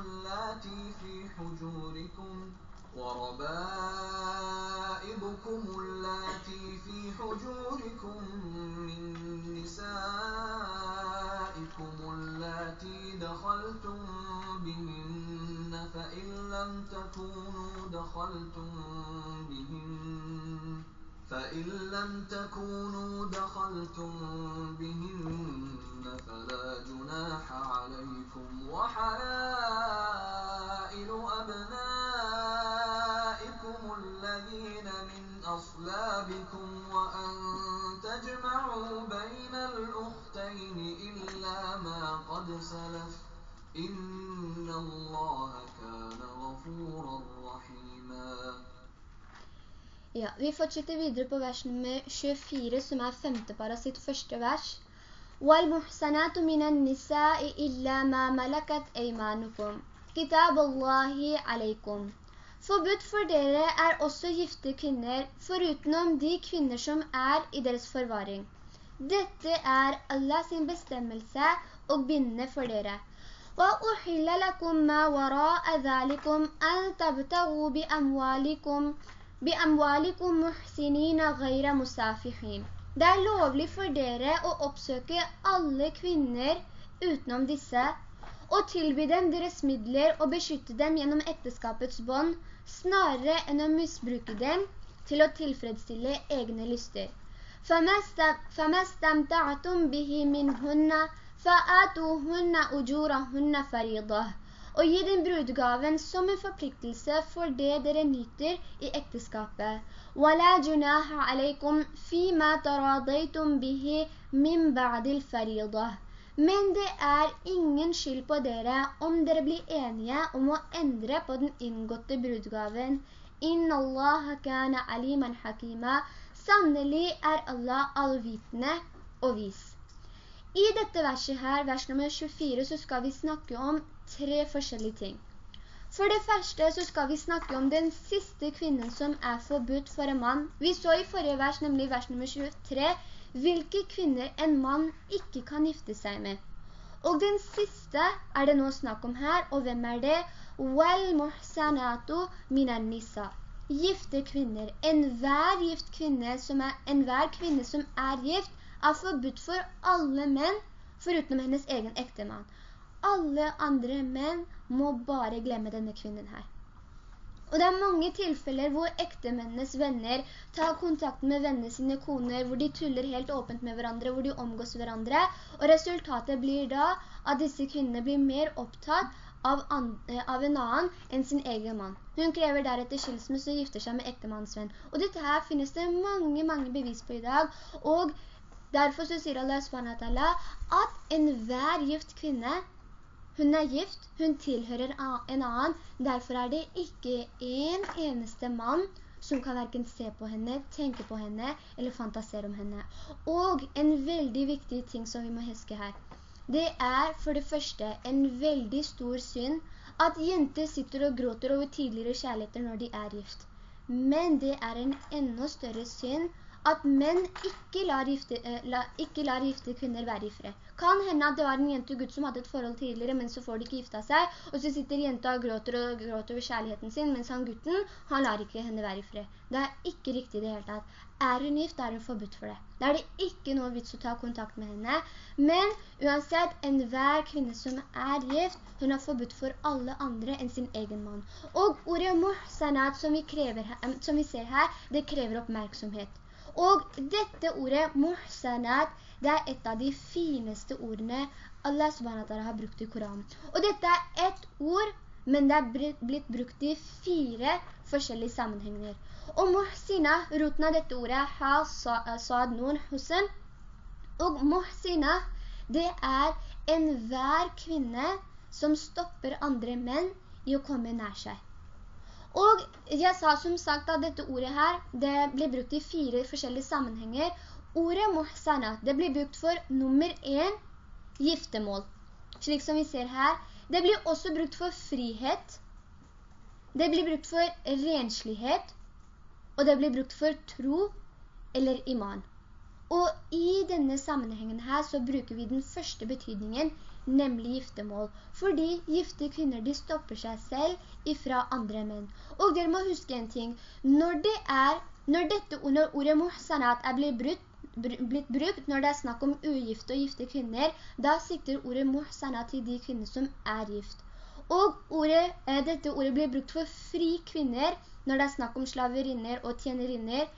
اللاتي في حجوركم وربائبكم اللاتي في حجوركم من نسائكم اللاتي دخلتم بهن فإن لم تكونوا دخلتم بهن فإن لم تكونوا دخلتم بهن فلا جناح عليكم وحلائل أبنائكم الذين من أصلابكم وأن تجمعوا بين الأختين إلا ما قد سلف إن الله كان غفورا رحيما Ja, vi fortsetter videre på vers nummer 24, som er femte para sitt første vers. وَالْمُحْسَنَاتُ مِنَ النِّسَاءِ إِلَّا مَا مَلَكَتْ أَيْمَانُكُمْ كِتَابَ اللَّهِ عَلَيْكُمْ Forbudt for dere er også gifte kvinner, forutenom de kvinner som er i deres forvaring. Dette er Allah sin bestemmelse og bindende for dere. وَأُحِلَّ لَكُمْ مَا وَرَاءَ ذَلِكُمْ أَن تَبْتَغُوا بِأَمْوَالِكُمْ بِأَمْوَالِكُمْ مُحْسِنِينَ غَيْرَ مُسَافِحِينَ Det er lovlig for dere å oppsøke alle kvinner utenom disse, og tilby dem deres midler og beskytte dem gjennom ekteskapets bånd, snarere enn å misbruke dem til å tilfredsstille egne lyster. فَمَا اسْتَمْتَعْتُمْ بِهِ مِنْهُنَّ فَآتُوهُنَّ أُجُورَهُنَّ فَرِيضَةً og gi din brudgaven som en forpliktelse for det dere nyter i ekteskapet. وَلَا جُنَاهَ عَلَيْكُمْ فِي مَا تَرَاضَيْتُمْ بِهِ مِنْ بَعْدِ الْفَرِيضَةِ Men det er ingen skyld på dere om dere blir enige om å endre på den inngåtte brudgaven. Inna Allah kana aliman hakima. Sannelig er Allah allvitende og vis. I dette verset her, vers nummer 24, så skal vi snakke om tre forskjellige ting. For det første så skal vi snakke om den siste kvinnen som er forbudt for en mann. Vi så i forrige vers, nemlig vers nummer 23, hvilke kvinner en mann ikke kan gifte seg med. Og den siste er det nå snakk om her, og hvem er det? «Wal muhsanatu minan nisa» gifte kvinner. Enhver gift kvinne som er, enhver kvinne som er gift, er forbudt for alle menn, foruten hennes egen ektemann. Alle andre menn må bare glemme denne kvinnen her. Og det er mange tilfeller hvor ektemennenes venner tar kontakt med vennene sine koner, hvor de tuller helt åpent med hverandre, hvor de omgås hverandre, og resultatet blir da at disse kvinnene blir mer opptatt av, eh, av, en annen enn sin egen mann. Hun krever deretter skilsmisse og gifter seg med ektemannsvenn. Og dette her finnes det mange, mange bevis på i dag. Og derfor så sier Allah SWT at enhver gift kvinne, hun er gift, hun tilhører en annen. Derfor er det ikke en eneste mann som kan hverken se på henne, tenke på henne eller fantasere om henne. Og en veldig viktig ting som vi må huske her. Det er for det første en veldig stor synd at jenter sitter og gråter over tidligere kjærligheter når de er gift. Men det er en enda større synd at menn ikke lar, gifte, la, ikke lar gifte kvinner være i fred. Kan hende at det var en jente og gutt som hadde et forhold tidligere, men så får de ikke gifta seg, og så sitter jenta og gråter og gråter over kjærligheten sin, mens han gutten, han lar ikke henne være i fred. Det er ikke riktig det hele tatt. Er hun gift, er hun forbudt for det. Da er det ikke noe vits å ta kontakt med henne. Men uansett, enhver kvinne som er gift, hun er forbudt for alle andre enn sin egen mann. Og ordet muhsanat som vi, krever, som vi ser her, det krever oppmerksomhet. Og dette ordet, muhsanat, det er et av de fineste ordene Allah SWT har brukt i Koranen. Og dette er et ord, men det er blitt brukt i fire forskjellige sammenhenger. Og muhsina, roten av dette ordet, ha saad noen husen. Og muhsina, det er enhver kvinne som stopper andre menn i å komme nær seg. Og jeg sa som sagt at dette ordet her, det blir brukt i fire forskjellige sammenhenger. Ordet muhsana, det blir brukt for nummer en, giftemål. Slik som vi ser her. Det blir også brukt for frihet. Det blir brukt for renslighet. Og det blir brukt for tro eller iman. Og i denne sammenhengen her så bruker vi den første betydningen, nemlig giftemål. Fordi gifte kvinner, de stopper seg selv ifra andre menn. Og dere må huske en ting. Når det er, når dette under ordet muhsanat er blitt brutt, blitt brukt når det er snakk om ugifte og gifte kvinner, da sikter ordet muhsana til de kvinner som er gift. Og ordet, eh, dette ordet blir brukt for fri kvinner når det er snakk om slaverinner og tjenerinner,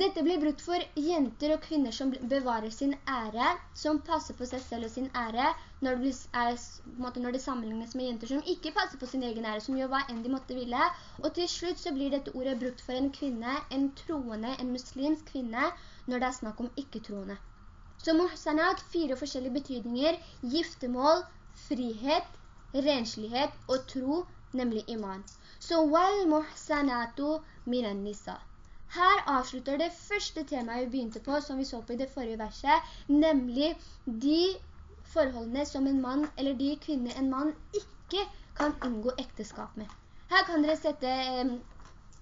dette blir brukt for jenter og kvinner som bevarer sin ære, som passer på seg selv og sin ære, når det, er, når det sammenlignes med jenter som ikke passer på sin egen ære, som gjør hva enn de måtte ville. Og til slutt så blir dette ordet brukt for en kvinne, en troende, en muslimsk kvinne, når det er snakk om ikke-troende. Så muhsanat, fire forskjellige betydninger, giftemål, frihet, renslighet og tro, nemlig iman. Så wal muhsanatu minan nisa. Her avslutter det første temaet vi begynte på, som vi så på i det forrige verset, nemlig de forholdene som en mann, eller de kvinner en mann ikke kan unngå ekteskap med. Her kan dere sette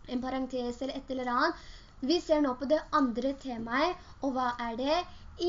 en parentes eller et eller annet. Vi ser nå på det andre temaet, og hva er det?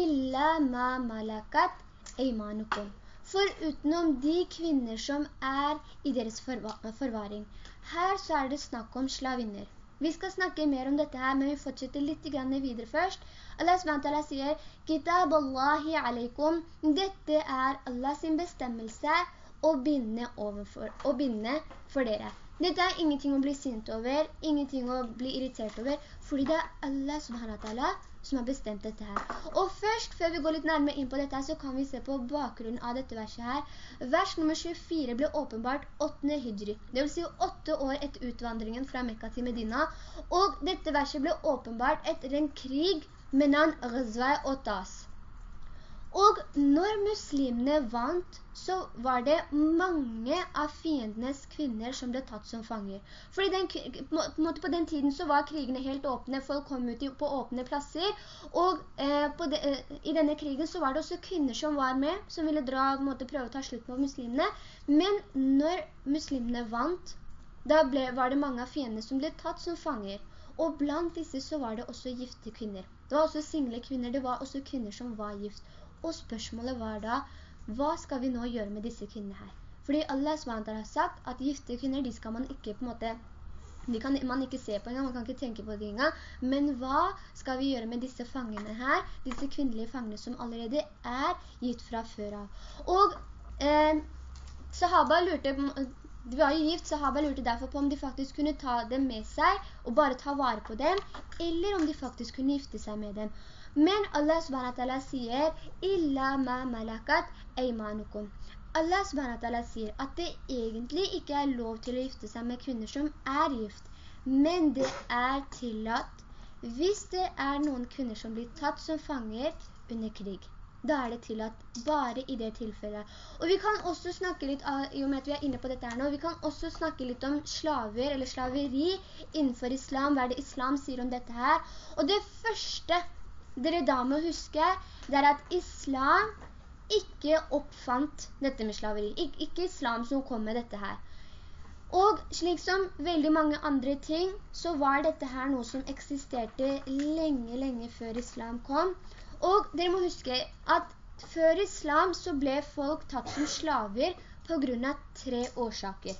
Illa ma malakat eimanukum. For utenom de kvinner som er i deres forvaring. Her så er det snakk om slavinner. Vi skal snakke mer om dette her, men vi fortsetter litt videre først. Allah SWT sier, Kitab Allahi alaikum, dette er Allahs bestemmelse å binde, overfor, å binde for dere. Dette er ingenting å bli sint over, ingenting å bli irritert over, fordi det er Allah subhanahu som har bestemt dette her. Og først, før vi går litt nærmere inn på dette, så kan vi se på bakgrunnen av dette verset her. Vers nummer 24 ble åpenbart 8. hijri, det vil si 8 år etter utvandringen fra Mekka til Medina, og dette verset ble åpenbart etter en krig navn Ghazwa og Tas. Og når muslimene vant, så var det mange av fiendenes kvinner som ble tatt som fanger. Fordi den, på, på den tiden så var krigene helt åpne, folk kom ut på åpne plasser, og eh, de, eh, i denne krigen så var det også kvinner som var med, som ville dra, måte, prøve å ta slutt på muslimene. Men når muslimene vant, da ble, var det mange av fiendene som ble tatt som fanger. Og blant disse så var det også gifte kvinner. Det var også single kvinner, det var også kvinner som var gift. Og spørsmålet var da, hva skal vi nå gjøre med disse kvinnene her? Fordi Allah SWT har sagt at gifte kvinner, de skal man ikke på en måte de kan man ikke se på engang, man kan ikke tenke på det engang. Men hva skal vi gjøre med disse fangene her? Disse kvinnelige fangene som allerede er gitt fra før av. Og eh, sahaba lurte, de var jo gift, sahaba lurte derfor på om de faktisk kunne ta dem med seg og bare ta vare på dem, eller om de faktisk kunne gifte seg med dem. Men Allah subhanahu sier «Illa ma malakat eimanukum». Allah subhanahu sier at det egentlig ikke er lov til å gifte seg med kvinner som er gift. Men det er tillatt hvis det er noen kvinner som blir tatt som fanger under krig. Da er det tillatt bare i det tilfellet. Og vi kan også snakke litt, i og med at vi er inne på dette her nå, vi kan også snakke litt om slaver eller slaveri innenfor islam. Hva er det islam sier om dette her? Og det første dere da må huske, det er at islam ikke oppfant dette med slaveri. Ik ikke islam som kom med dette her. Og slik som veldig mange andre ting, så var dette her noe som eksisterte lenge, lenge før islam kom. Og dere må huske at før islam så ble folk tatt som slaver på grunn av tre årsaker.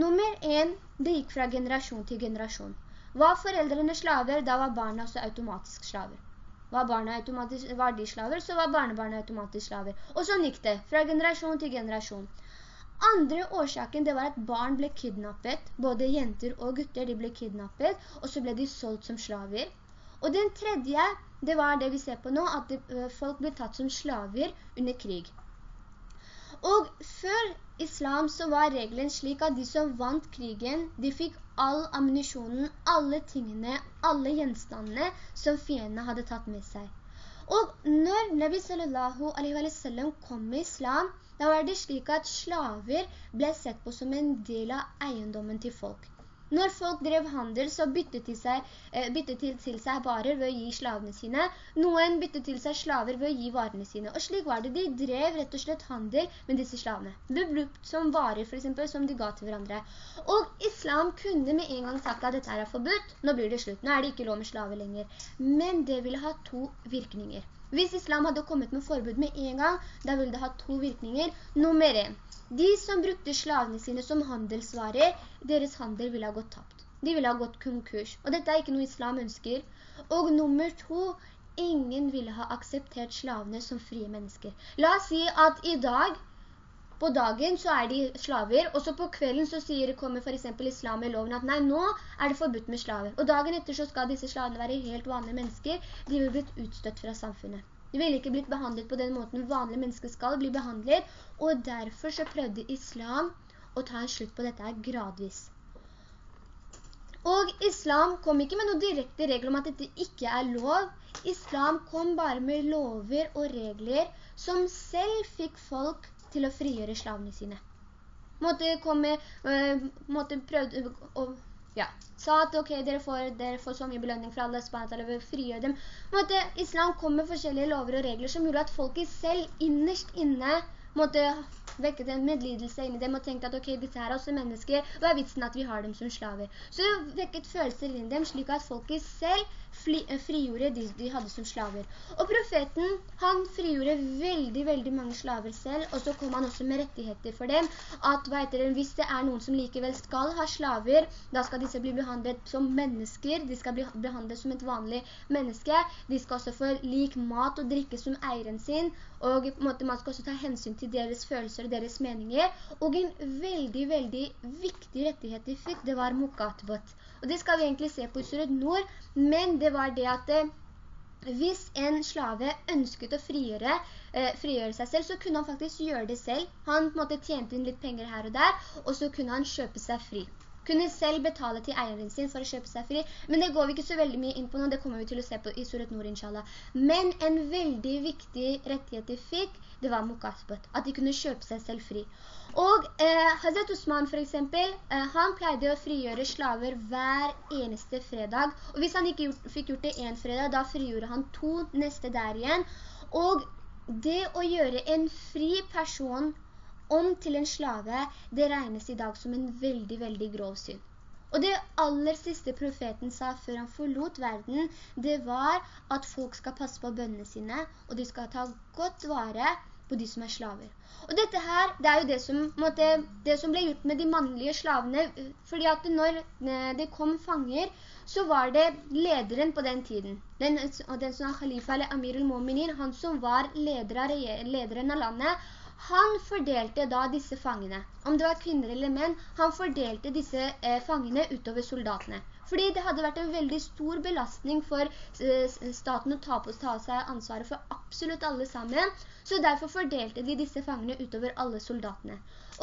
Nummer en, det gikk fra generasjon til generasjon. Var foreldrene slaver, da var barna også automatisk slaver. Var, var de slaver, så var barnebarna automatisk slaver. Og så gikk det, fra generasjon til generasjon. Andre årsaken det var at barn ble kidnappet, både jenter og gutter de ble kidnappet, og så ble de solgt som slaver. Og den tredje, det var det vi ser på nå, at folk ble tatt som slaver under krig. Og før islam så var regelen slik at de som vant krigen, de fikk all ammunisjonen, alle tingene, alle gjenstandene som fiendene hadde tatt med seg. Og når Nabi sallallahu alaihi wa sallam kom med islam, da var det slik at slaver ble sett på som en del av eiendommen til folk. Når folk drev handel, så byttet seg, eh, byttet til, seg varer ved å gi slavene sine. Noen byttet til seg slaver ved å gi varene sine. Og slik var det. De drev rett og slett handel med disse slavene. Det ble brukt som varer, for eksempel, som de ga til hverandre. Og islam kunne med en gang sagt at dette er forbudt. Nå blir det slutt. Nå er det ikke lov med slaver lenger. Men det ville ha to virkninger. Hvis islam hadde kommet med forbud med en gang, da ville det ha to virkninger. Nummer en. De som brukte slavene sine som handelsvarer, deres handel ville ha gått tapt. De ville ha gått konkurs. Og dette er ikke noe islam ønsker. Og nummer to, ingen ville ha akseptert slavene som frie mennesker. La oss si at i dag, på dagen så er de slaver, og så på kvelden så sier, kommer for eksempel islam i loven at nei, nå er det forbudt med slaver. Og dagen etter så skal disse slavene være helt vanlige mennesker. De vil blitt utstøtt fra samfunnet. De ville ikke blitt behandlet på den måten vanlige mennesker skal bli behandlet, og derfor så prøvde islam å ta en slutt på dette gradvis. Og islam kom ikke med noe direkte regler om at dette ikke er lov. Islam kom bare med lover og regler som selv fikk folk til å frigjøre slavene sine. Måtte komme, øh, måtte prøvde å ja, sa at ok, dere får, dere får så mye belønning fra alle SWT, eller å frigjøre dem. Måte, islam kom med forskjellige lover og regler som gjorde at folket selv innerst inne måtte vekket en medlidelse inn i dem og tenkte at ok, disse her er også mennesker, hva er vitsen at vi har dem som slaver? Så det vekket følelser inn i dem slik at folket selv fli, frigjorde de de hadde som slaver. Og profeten, han frigjorde veldig, veldig mange slaver selv, og så kom han også med rettigheter for dem, at hva hvis det er noen som likevel skal ha slaver, da skal disse bli behandlet som mennesker, de skal bli behandlet som et vanlig menneske, de skal også få lik mat og drikke som eieren sin, og måte, man skal også ta hensyn til deres følelser og deres meninger. Og en veldig, veldig viktig rettighet de fikk, det var mokatvot. Og det skal vi egentlig se på i Surud Nord, men det var det at eh, hvis en slave ønsket å frigjøre, eh, frigjøre, seg selv, så kunne han faktisk gjøre det selv. Han måtte tjente inn litt penger her og der, og så kunne han kjøpe seg fri. Kunne selv betale til eieren sin for å kjøpe seg fri, men det går vi ikke så veldig mye inn på nå, det kommer vi til å se på i Surat Nord, inshallah. Men en veldig viktig rettighet de fikk, det var mukasbet, at de kunne kjøpe seg selv fri. Og eh, Hazret Osman for eksempel, eh, han pleide å frigjøre slaver hver eneste fredag. Og hvis han ikke gjort, fikk gjort det en fredag, da frigjorde han to neste der igjen. Og det å gjøre en fri person om til en slave, det regnes i dag som en veldig, veldig grov synd. Og det aller siste profeten sa før han forlot verden, det var at folk skal passe på bønnene sine, og de skal ta godt vare på de som er slaver. Og dette her, det er jo det som, måtte, det som ble gjort med de mannlige slavene, fordi at når eh, det kom fanger, så var det lederen på den tiden, den, den som var khalifa eller Amir al-Mominin, han som var leder av, lederen av landet, han fordelte da disse fangene. Om det var kvinner eller menn, han fordelte disse eh, fangene utover soldatene. Fordi det hadde vært en veldig stor belastning for eh, staten å ta på ta seg ansvaret for absolutt alle sammen. Så derfor fordelte de disse fangene utover alle soldatene.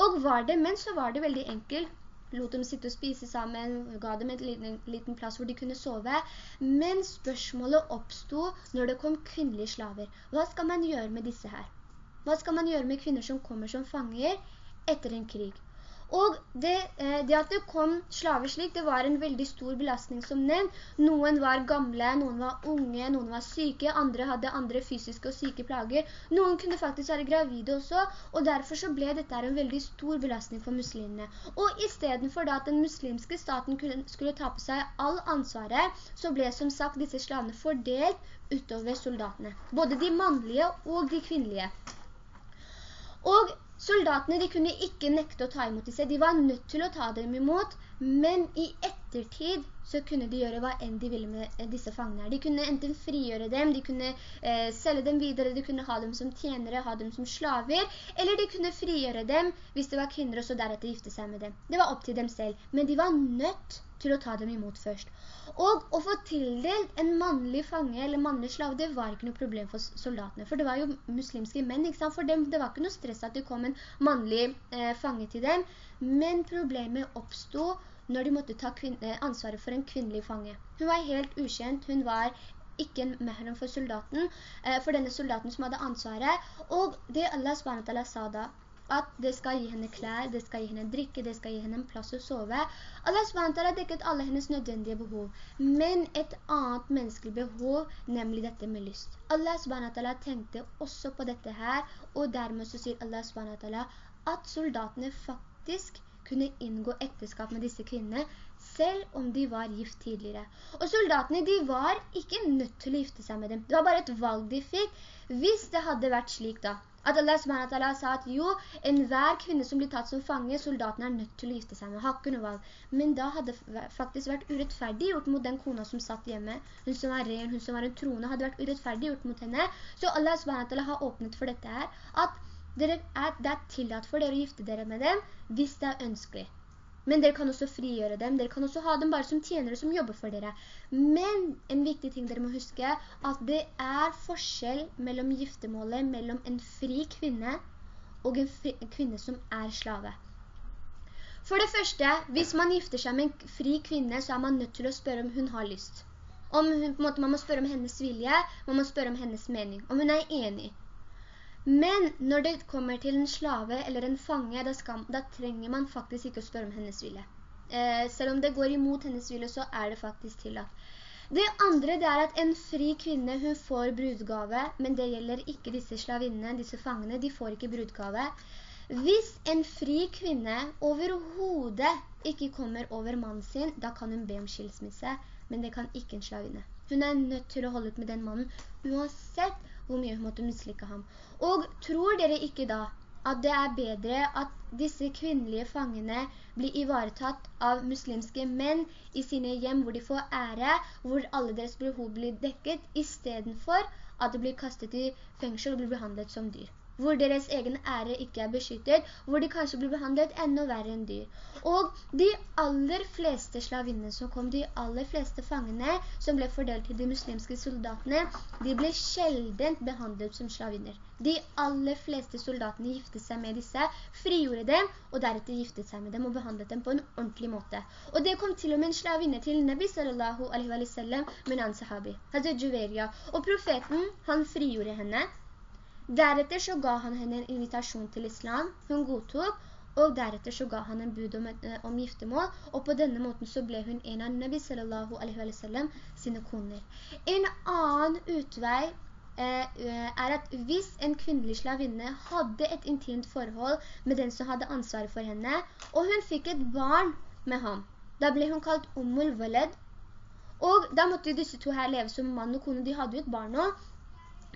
Og var det menn, så var det veldig enkelt. Lot dem sitte og spise sammen, ga dem en liten, liten plass hvor de kunne sove. Men spørsmålet oppstod når det kom kvinnelige slaver. Hva skal man gjøre med disse her? Hva skal man gjøre med kvinner som kommer som fanger etter en krig? Og det, eh, det, at det kom slaver slik, det var en veldig stor belastning som nevnt. Noen var gamle, noen var unge, noen var syke, andre hadde andre fysiske og syke plager. Noen kunne faktisk være gravide også, og derfor så ble dette en veldig stor belastning for muslimene. Og i stedet for at den muslimske staten skulle ta på seg all ansvaret, så ble som sagt disse slavene fordelt utover soldatene. Både de mannlige og de kvinnelige. Og Soldatene de kunne ikke nekte å ta imot disse, de var nødt til å ta dem imot, men i ettertid så kunne de gjøre hva enn de ville med eh, disse fangene. De kunne enten frigjøre dem, de kunne eh, selge dem videre, de kunne ha dem som tjenere, ha dem som slaver, eller de kunne frigjøre dem hvis det var kvinner og så deretter gifte seg med dem. Det var opp til dem selv, men de var nødt til å ta dem imot først. Og å få tildelt en mannlig fange eller mannlig slav, det var ikke noe problem for soldatene, for det var jo muslimske menn, ikke sant? For dem, det var ikke noe stress at det kom en mannlig eh, fange til dem, men problemet oppstod når de måtte ta eh, ansvaret for en kvinnelig fange. Hun var helt ukjent, hun var ikke en mehrum for soldaten, eh, for denne soldaten som hadde ansvaret, og det Allah SWT sa da, at det skal gi henne klær, det skal gi henne drikke, det skal gi henne en plass å sove. Allah SWT har dekket alle hennes nødvendige behov, men et annet menneskelig behov, nemlig dette med lyst. Allah SWT tenkte også på dette her, og dermed så sier Allah SWT at soldatene faktisk kunne inngå ekteskap med disse kvinnene, selv om de var gift tidligere. Og soldatene, de var ikke nødt til å gifte seg med dem. Det var bare et valg de fikk, hvis det hadde vært slik da, at Allah SWT sa at jo, enhver kvinne som blir tatt som fange, soldaten er nødt til å gifte seg med, har ikke noe valg. Men da hadde faktisk vært urettferdig gjort mot den kona som satt hjemme. Hun som var ren, hun som var en trone, hadde vært urettferdig gjort mot henne. Så Allah SWT har åpnet for dette her, at er, det er tillatt for dere å gifte dere med dem, hvis det er ønskelig. Men dere kan også frigjøre dem. Dere kan også ha dem bare som tjenere som jobber for dere. Men en viktig ting dere må huske, at det er forskjell mellom giftemålet mellom en fri kvinne og en, fri, kvinne som er slave. For det første, hvis man gifter seg med en fri kvinne, så er man nødt til å spørre om hun har lyst. Om hun, måte, man må spørre om hennes vilje, man må spørre om hennes mening, om hun er enig. Men når det kommer til en slave eller en fange, da, skal, da trenger man faktisk ikke å spørre om hennes vilje. Eh, selv om det går imot hennes vilje, så er det faktisk tillatt. Det andre det er at en fri kvinne, hun får brudgave, men det gjelder ikke disse slavinnene, disse fangene, de får ikke brudgave. Hvis en fri kvinne overhodet ikke kommer over mannen sin, da kan hun be om skilsmisse, men det kan ikke en slavinne. Hun er nødt til å holde ut med den mannen, uansett hvor mye hun måtte mislike ham. Og tror dere ikke da at det er bedre at disse kvinnelige fangene blir ivaretatt av muslimske menn i sine hjem hvor de får ære, hvor alle deres behov blir dekket, i stedet for at de blir kastet i fengsel og blir behandlet som dyr. Hvor deres egen ære ikke er beskyttet, hvor de kanskje blir behandlet enda verre enn dyr. Og de aller fleste slavinnene som kom, de aller fleste fangene som ble fordelt til de muslimske soldatene, de ble sjeldent behandlet som slavinner. De aller fleste soldatene giftet seg med disse, frigjorde dem, og deretter giftet seg med dem og behandlet dem på en ordentlig måte. Og det kom til og med en slavinne til Nabi sallallahu alaihi wa sallam en sahabi, Hazret Juveria. Og profeten, han frigjorde henne. Deretter så ga han henne en invitasjon til islam. Hun godtok, og deretter så ga han en bud om, eh, om giftemål, og på denne måten så ble hun en av Nabi sallallahu alaihi wa sallam sine koner. En annen utvei eh, er at hvis en kvinnelig slavinne hadde et intimt forhold med den som hadde ansvar for henne, og hun fikk et barn med ham, da ble hun kalt Ummul Valed, og da måtte disse to her leve som mann og kone, de hadde jo et barn nå,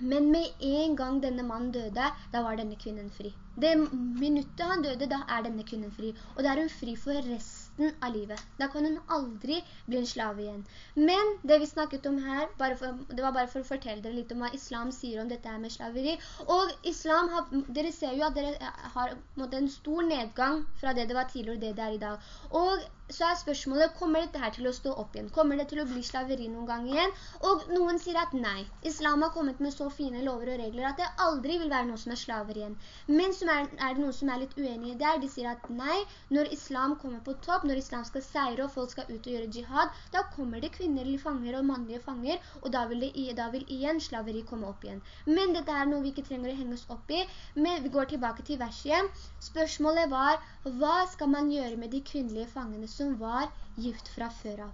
men med en gang denne mannen døde, da var denne kvinnen fri. Det minuttet han døde, da er denne kvinnen fri. Og da er hun fri for resten av livet. Da kan hun aldri bli en slave igjen. Men det vi snakket om her, for, det var bare for å fortelle dere litt om hva islam sier om dette her med slaveri. Og islam, har, dere ser jo at dere har en stor nedgang fra det det var tidligere og det det er i dag. Og så er spørsmålet, kommer dette her til å stå opp igjen? Kommer det til å bli slaveri noen gang igjen? Og noen sier at nei. Islam har kommet med så fine lover og regler at det aldri vil være noe som er slaver igjen. Men som er, er, det noen som er litt uenige der. De sier at nei, når islam kommer på topp, når islam skal seire og folk skal ut og gjøre jihad, da kommer det kvinnelige fanger og mannlige fanger, og da vil, det, da vil igjen slaveri komme opp igjen. Men dette er noe vi ikke trenger å henge oss opp i. Men vi går tilbake til verset igjen. Spørsmålet var, hva skal man gjøre med de kvinnelige fangene som var gift fra før av?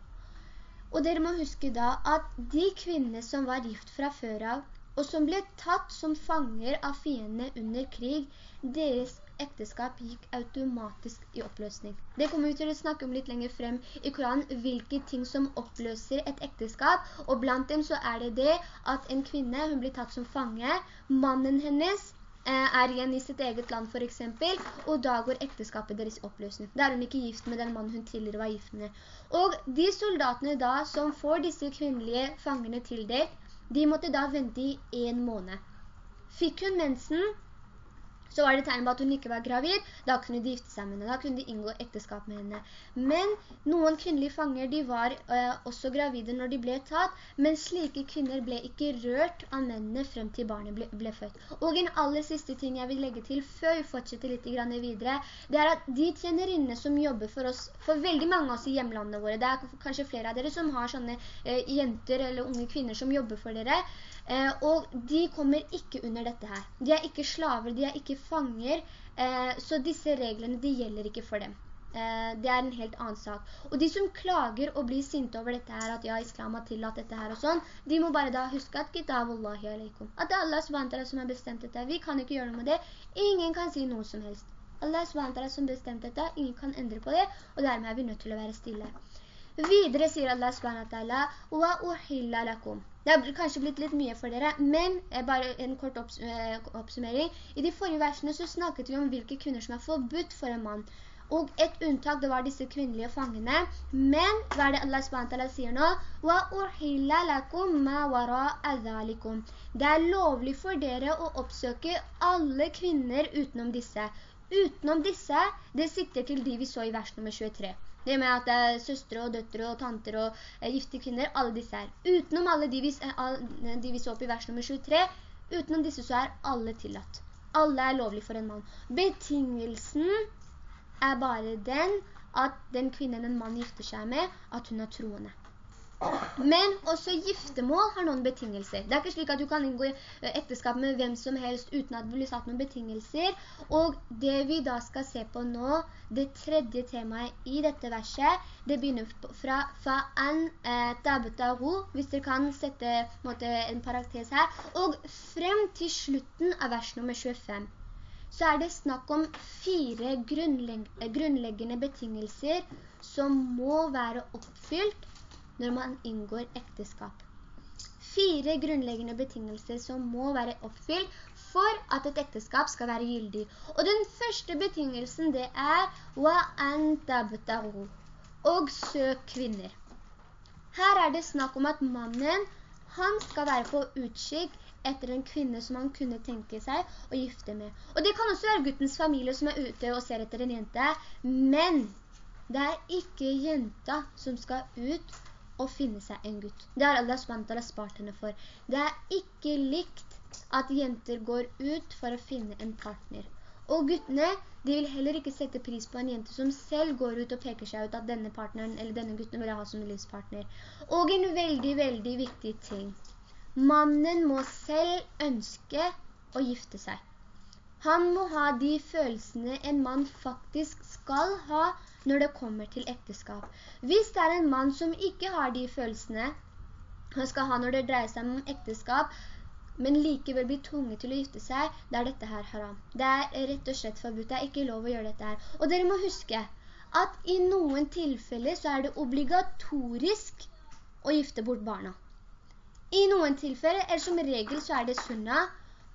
Og dere må huske da at de kvinnene som var gift fra før av, og som ble tatt som fanger av fiendene under krig, deres ekteskap gikk automatisk i oppløsning. Det kommer vi til å snakke om litt lenger frem i Koranen, hvilke ting som oppløser et ekteskap, og blant dem så er det det at en kvinne, hun blir tatt som fange, mannen hennes er igjen i sitt eget land for eksempel, og da går ekteskapet deres oppløsning. Da er hun ikke gift med den mannen hun tidligere var gift med. Og de soldatene da som får disse kvinnelige fangene tildelt, de måtte da vente i en måned. Fikk hun mensen, så var det tegn på at hun ikke var gravid, da kunne de gifte seg med henne, da kunne de inngå ekteskap med henne. Men noen kvinnelige fanger, de var uh, også gravide når de ble tatt, men slike kvinner ble ikke rørt av mennene frem til barnet ble, ble født. Og en aller siste ting jeg vil legge til, før vi fortsetter litt videre, det er at de tjenerinnene som jobber for oss, for veldig mange av oss i hjemlandene våre, det er kanskje flere av dere som har sånne uh, jenter eller unge kvinner som jobber for dere, og de kommer ikke under dette her. De er ikke slaver, de er ikke fanger, eh, så disse reglene, de gjelder ikke for dem. Eh, det er en helt annen sak. Og de som klager og blir sinte over dette her, at ja, islam har tillatt dette her og sånn, de må bare da huske at kitabullahi alaikum. At det er Allah SWT som har bestemt dette. Vi kan ikke gjøre noe med det. Ingen kan si noe som helst. Allah SWT som bestemt dette, ingen kan endre på det, og dermed er vi nødt til å være stille. Videre sier Allah SWT, «Wa uhilla lakum». Det har kanskje blitt litt mye for dere, men eh, bare en kort opps eh, oppsummering. I de forrige versene så snakket vi om hvilke kvinner som er forbudt for en mann. Og et unntak, det var disse kvinnelige fangene. Men hva er det Allah SWT sier nå? Det er lovlig for dere å oppsøke alle kvinner utenom disse. Utenom disse, det sikter til de vi så i vers nummer 23. Det med at det er søstre og døtre og tanter og eh, gifte kvinner, alle disse her. Utenom alle de vi, eh, de vi så opp i vers nummer 23, utenom disse så er alle tillatt. Alle er lovlig for en mann. Betingelsen er bare den at den kvinnen en mann gifter seg med, at hun er troende. Men også giftemål har noen betingelser. Det er ikke slik at du kan inngå etterskap med hvem som helst uten at det blir satt noen betingelser. Og det vi da skal se på nå, det tredje temaet i dette verset, det begynner fra fa'an eh, tabtahu, hvis dere kan sette en parentes her, og frem til slutten av vers nummer 25 så er det snakk om fire grunnleggende betingelser som må være oppfylt når man inngår ekteskap. Fire grunnleggende betingelser som må være oppfylt for at et ekteskap skal være gyldig. Og den første betingelsen det er og søk kvinner. Her er det snakk om at mannen, han skal være på utskikk etter en kvinne som han kunne tenke seg å gifte med. Og det kan også være guttens familie som er ute og ser etter en jente, men det er ikke jenta som skal ut og finne seg en gutt. Det har Allah SWT spart henne for. Det er ikke likt at jenter går ut for å finne en partner. Og guttene, de vil heller ikke sette pris på en jente som selv går ut og peker seg ut at denne partneren eller denne gutten vil ha som livspartner. Og en veldig, veldig viktig ting. Mannen må selv ønske å gifte seg. Han må ha de følelsene en mann faktisk skal ha når det kommer til ekteskap. Hvis det er en mann som ikke har de følelsene han skal ha når det dreier seg om ekteskap, men likevel blir tvunget til å gifte seg, da er dette her haram. Det er rett og slett forbudt, det er ikke lov å gjøre dette her. Og dere må huske at i noen tilfeller så er det obligatorisk å gifte bort barna. I noen tilfeller, eller som regel så er det sunna,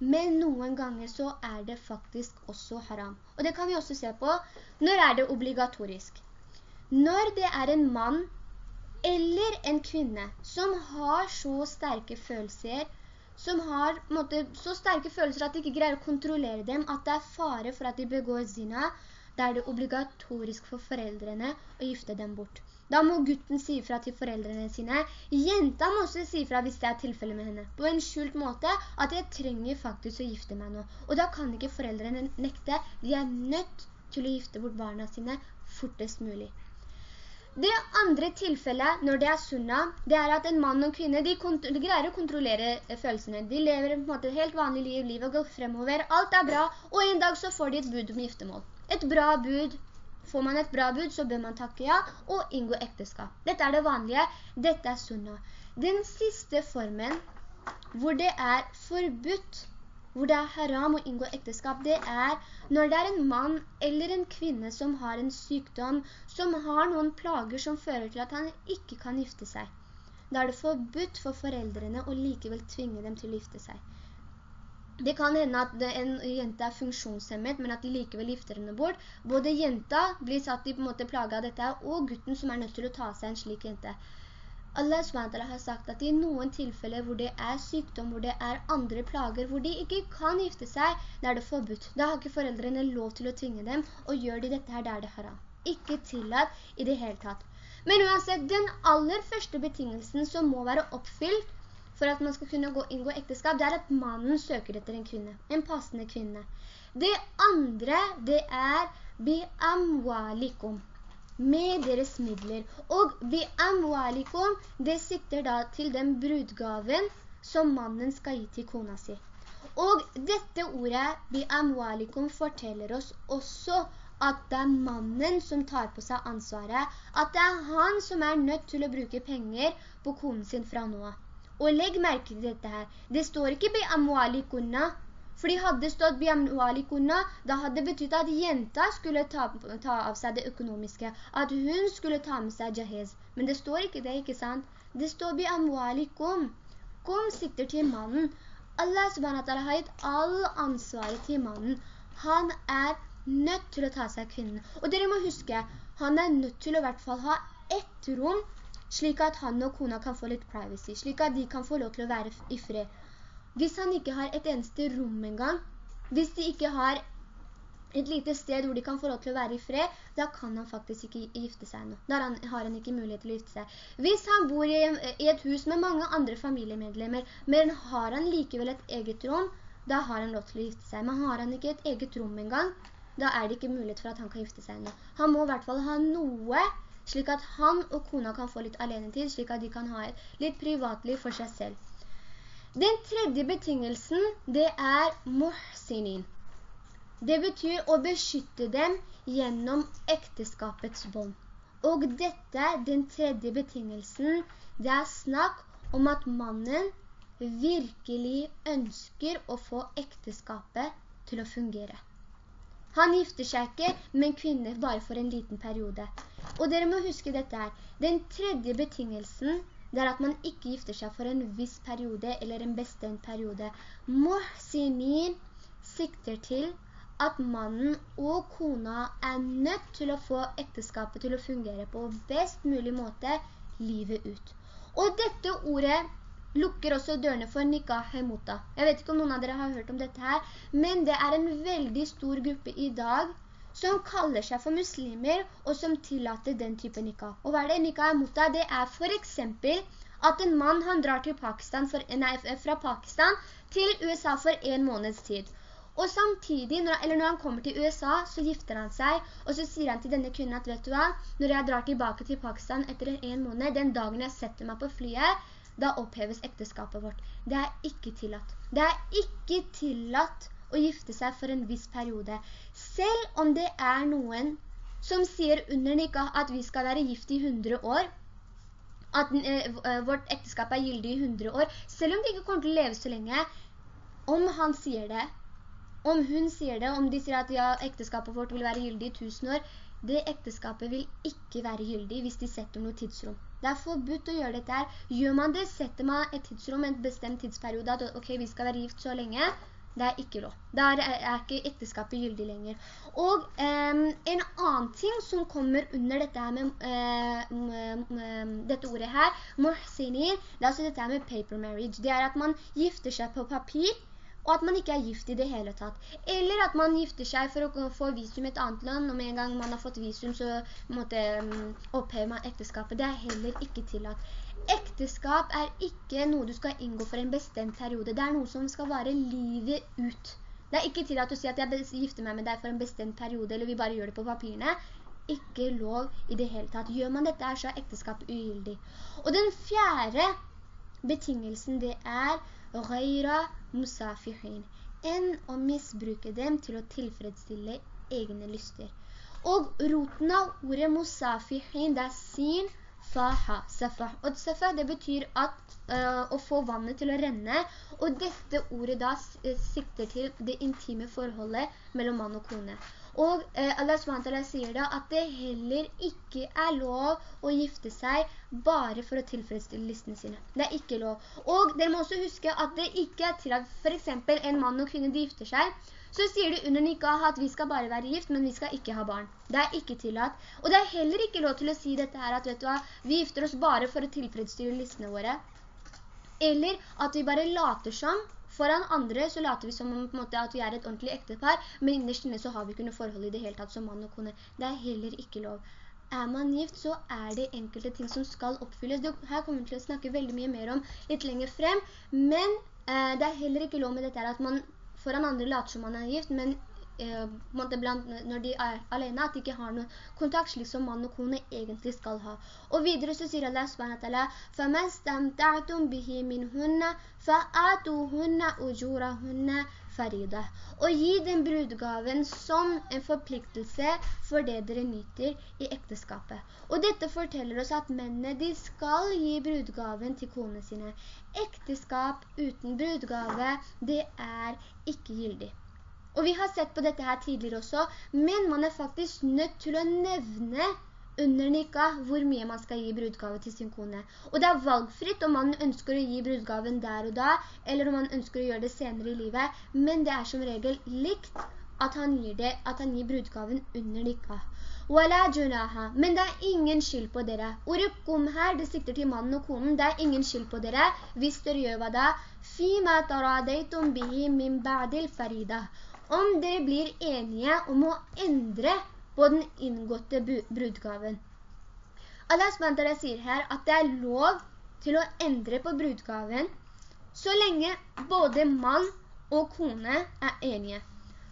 men noen ganger så er det faktisk også haram. Og det kan vi også se på. Når er det obligatorisk? Når det er en mann eller en kvinne som har så sterke følelser som har måte, så sterke følelser at de ikke greier å kontrollere dem, at det er fare for at de begår zina, da er det obligatorisk for foreldrene å gifte dem bort. Da må gutten si fra til foreldrene sine. Jenta må også si fra hvis det er tilfelle med henne. På en skjult måte at jeg trenger faktisk å gifte meg nå. Og da kan ikke foreldrene nekte. De er nødt til å gifte bort barna sine fortest mulig. Det andre tilfellet, når det er sunna, det er at en mann og kvinne, de, de greier å kontrollere eh, følelsene. De lever på en måte et helt vanlig liv, livet går fremover, alt er bra, og en dag så får de et bud om giftemål. Et bra bud. Får man et bra bud, så bør man takke ja og inngå ekteskap. Dette er det vanlige, dette er sunna. Den siste formen, hvor det er forbudt hvor det er haram å inngå ekteskap, det er når det er en mann eller en kvinne som har en sykdom, som har noen plager som fører til at han ikke kan gifte seg. Da er det forbudt for foreldrene å likevel tvinge dem til å gifte seg. Det kan hende at en jente er funksjonshemmet, men at de likevel gifter henne bort. Både jenta blir satt i på en måte plaget av dette, og gutten som er nødt til å ta seg en slik jente. Allah SWT har sagt at i noen tilfeller hvor det er sykdom, hvor det er andre plager, hvor de ikke kan gifte seg, da er det forbudt. Da har ikke foreldrene lov til å tvinge dem, og gjør de dette her, da er det haram. Ikke tillatt i det hele tatt. Men uansett, den aller første betingelsen som må være oppfylt for at man skal kunne gå, inngå ekteskap, det er at mannen søker etter en kvinne, en passende kvinne. Det andre, det er bi amwalikum med deres midler. Og bi amwalikum, det sikter da til den brudgaven som mannen skal gi til kona si. Og dette ordet, bi amwalikum, forteller oss også at det er mannen som tar på seg ansvaret, at det er han som er nødt til å bruke penger på konen sin fra nå. Og legg merke til dette her. Det står ikke bi amwalikunna, fordi hadde det stått biamwalikuna, da hadde det betytt at jenta skulle ta, ta, av seg det økonomiske, at hun skulle ta med seg jahez. Men det står ikke det, ikke sant? Det står biamwalikum. Kom sikter til mannen. Allah subhanahu har gitt all ansvaret til mannen. Han er nødt til å ta seg kvinnen. Og dere må huske, han er nødt til å i hvert fall ha ett rom, slik at han og kona kan få litt privacy, slik at de kan få lov til å være i fred. Hvis han ikke har et eneste rom engang, hvis de ikke har et lite sted hvor de kan få lov til å være i fred, da kan han faktisk ikke gifte seg nå. Da har han ikke mulighet til å gifte seg. Hvis han bor i, et hus med mange andre familiemedlemmer, men har han likevel et eget rom, da har han lov til å gifte seg. Men har han ikke et eget rom engang, da er det ikke mulighet for at han kan gifte seg nå. Han må i hvert fall ha noe, slik at han og kona kan få litt alenetid, slik at de kan ha et litt privatliv for seg selv. Den tredje betingelsen, det er muhsinin. Det betyr å beskytte dem gjennom ekteskapets bånd. Og dette, den tredje betingelsen, det er snakk om at mannen virkelig ønsker å få ekteskapet til å fungere. Han gifter seg ikke med en kvinne bare for en liten periode. Og dere må huske dette her. Den tredje betingelsen, det er at man ikke gifter seg for en viss periode eller en bestemt periode. Muhsinin sikter til at mannen og kona er nødt til å få ekteskapet til å fungere på best mulig måte livet ut. Og dette ordet lukker også dørene for nikah muta. Jeg vet ikke om noen av dere har hørt om dette her, men det er en veldig stor gruppe i dag som kaller seg for muslimer, og som tillater den type nikah. Og hva er det nikah muta? Det er for eksempel at en mann han drar til Pakistan for, nei, fra Pakistan til USA for en måneds tid. Og samtidig, når, eller når han kommer til USA, så gifter han seg, og så sier han til denne kvinnen at, vet du hva, når jeg drar tilbake til Pakistan etter en måned, den dagen jeg setter meg på flyet, da oppheves ekteskapet vårt. Det er ikke tillatt. Det er ikke tillatt å gifte seg for en viss periode. Selv om det er noen som sier under nikah at vi skal være gift i 100 år, at eh, eh, vårt ekteskap er gyldig i 100 år, selv om de ikke kommer til å leve så lenge, om han sier det, om hun sier det, om de sier at ja, ekteskapet vårt vil være gyldig i 1000 år, det ekteskapet vil ikke være gyldig hvis de setter noe tidsrom. Det er forbudt å gjøre dette her. Gjør man det, setter man et tidsrom, en bestemt tidsperiode, at ok, vi skal være gift så lenge, det er ikke lov. Da er, ikke ekteskapet gyldig lenger. Og um, en annen ting som kommer under dette med uh, dette ordet her, det er altså dette med paper marriage. Det er at man gifter seg på papir, og at man ikke er gift i det hele tatt. Eller at man gifter seg for å få visum i et annet land, og med en gang man har fått visum så måtte um, oppheve man ekteskapet. Det er heller ikke tillatt. Ekteskap er ikke noe du skal inngå for en bestemt periode. Det er noe som skal vare livet ut. Det er ikke tillatt å si at jeg gifter meg med deg for en bestemt periode, eller vi bare gjør det på papirene. Ikke lov i det hele tatt. Gjør man dette så er ekteskap ugyldig. Og den fjerde betingelsen det er «Ghaira musafihin» enn å misbruke dem til å tilfredsstille egne lyster. Og roten av ordet musafihin, det er sin, faha, safah. Og safah, det betyr at, uh, å få vannet til å renne, og dette ordet da sikter til det intime forholdet mellom mann og kone. Og eh, Allah SWT sier da at det heller ikke er lov å gifte seg bare for å tilfredsstille listene sine. Det er ikke lov. Og dere må også huske at det ikke er til at for eksempel en mann og kvinne de gifter seg, så sier du under nikah at vi skal bare være gift, men vi skal ikke ha barn. Det er ikke tillatt. Og det er heller ikke lov til å si dette her, at vet du hva, vi gifter oss bare for å tilfredsstille listene våre. Eller at vi bare later som, foran andre så later vi som om, måte, at vi er et ordentlig ektepar, men innerst inne så har vi ikke noe forhold i det hele tatt som mann og kone. Det er heller ikke lov. Er man gift, så er det enkelte ting som skal oppfylles. Det her kommer vi til å snakke veldig mye mer om litt lenger frem, men eh, det er heller ikke lov med dette at man foran andre later som man er gift, men når de er alene, at de ikke har noen kontakt, slik som mann og kone egentlig skal ha. Og videre så sier Allah subhanahu فَمَسْتَمْتَعْتُمْ بِهِ مِنْهُنَّ فَآتُوهُنَّ أُجُورَهُنَّ farida. Og gi den brudgaven som en forpliktelse for det dere nyter i ekteskapet. Og dette forteller oss at mennene de skal gi brudgaven til kone sine. Ekteskap uten brudgave, det er ikke gyldig. Og vi har sett på dette her tidligere også, men man er faktisk nødt til å nevne under nikah hvor mye man skal gi brudgave til sin kone. Og det er valgfritt om man ønsker å gi brudgaven der og da, eller om man ønsker å gjøre det senere i livet, men det er som regel likt at han gir, det, at han gir brudgaven under nikah. Men det er ingen skyld på dere. Ordet kum her, det sikter til mannen og konen, det er ingen skyld på dere, hvis dere gjør hva da? Fima taradeitum bihi min ba'dil farida om dere blir enige om å endre på den inngåtte brudgaven. Allah SWT sier her at det er lov til å endre på brudgaven så lenge både mann og kone er enige.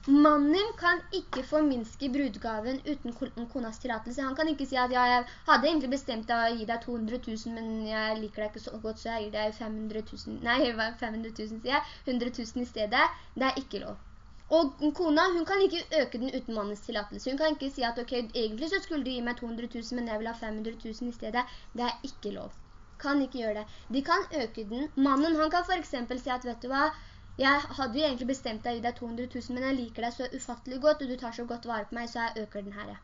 Mannen kan ikke forminske brudgaven uten konas tillatelse. Han kan ikke si at ja, jeg hadde egentlig bestemt å gi deg 200 000, men jeg liker deg ikke så godt, så jeg gir deg 500 000. Nei, 500 000 sier jeg. 100 000 i stedet. Det er ikke lov. Og kona, hun kan ikke øke den uten mannens tillatelse. Hun kan ikke si at, ok, egentlig så skulle du gi meg 200 000, men jeg vil ha 500 000 i stedet. Det er ikke lov. Kan ikke gjøre det. De kan øke den. Mannen, han kan for eksempel si at, vet du hva, jeg hadde jo egentlig bestemt deg gi deg 200 000, men jeg liker deg så ufattelig godt, og du tar så godt vare på meg, så jeg øker den her, ja.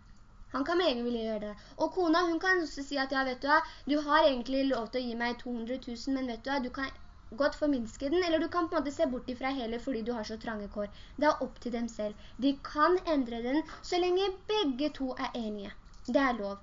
Han kan med egen vilje gjøre det. Og kona, hun kan også si at, ja, vet du hva, du har egentlig lov til å gi meg 200 000, men vet du hva, du kan godt forminske den, eller du kan på en måte se bort ifra hele fordi du har så trange kår. Det er opp til dem selv. De kan endre den så lenge begge to er enige. Det er lov.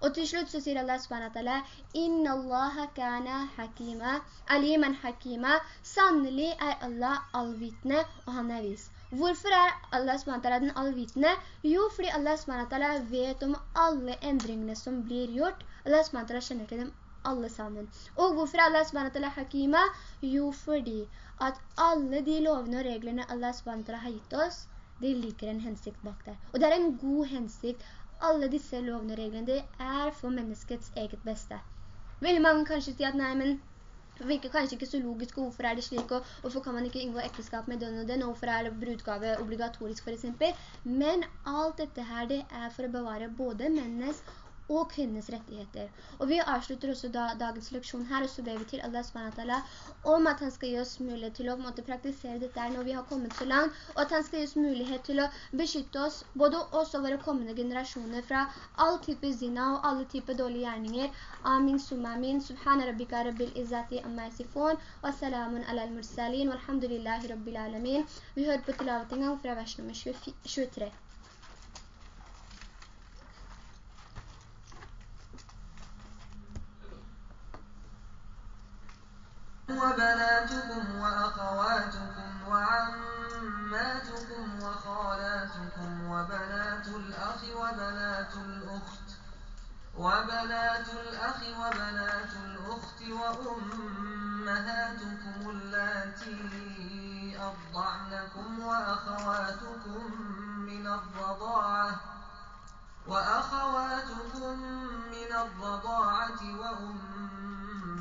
Og til slutt så sier Allah subhanahu Inna Allah kana hakima, aliman hakima. Sannelig er Allah allvitende, og han er vis. Hvorfor er Allah SWT den allvitende? Jo, fordi Allah SWT vet om alle endringene som blir gjort. Allah SWT kjenner til dem alle sammen. Og hvorfor Allah subhanahu hakima? Jo, fordi at alle de lovene og reglene Allah subhanahu har gitt oss, de liker en hensikt bak det. Og det er en god hensikt alle disse lovene og reglene, det er for menneskets eget beste. Veldig mange kanskje si at nei, men det virker kanskje ikke så logisk, hvorfor er det slik, og hvorfor kan man ikke inngå ekteskap med den og den, og hvorfor er det brudgave obligatorisk for eksempel. Men alt dette her, det er for å bevare både mennes og kvinnes rettigheter. Og vi avslutter også da, dagens leksjon her, og så ber vi til Allah SWT om at han skal gi oss mulighet til å måte, praktisere dette når vi har kommet så langt, og at han skal gi oss mulighet til å beskytte oss, både oss og våre kommende generasjoner, fra all type zina og alle type dårlige gjerninger. Amin, summa amin. Subhana rabbika rabbil izzati amma yasifun, wa salamun ala al-mursalin, walhamdulillahi rabbil alamin. Vi hører på tilavet en gang fra vers nummer 23. وبناتكم وأخواتكم وعماتكم وخالاتكم وبنات الأخ وبنات الأخت وبنات الأخ وبنات الأخت وأمهاتكم اللاتي أرضعنكم وأخواتكم من الرضاعة وأخواتكم من الرضاعة وأمهاتكم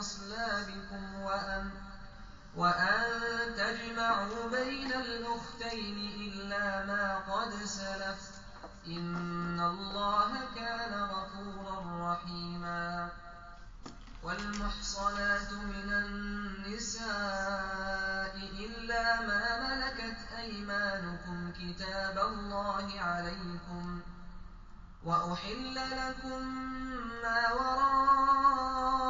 أصلابكم وأن وأن تجمعوا بين الأختين إلا ما قد سلف إن الله كان غفورا رحيما والمحصنات من النساء إلا ما ملكت أيمانكم كتاب الله عليكم وأحل لكم ما وراء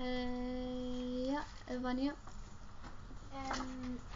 Uh, ja, Vanya? Um,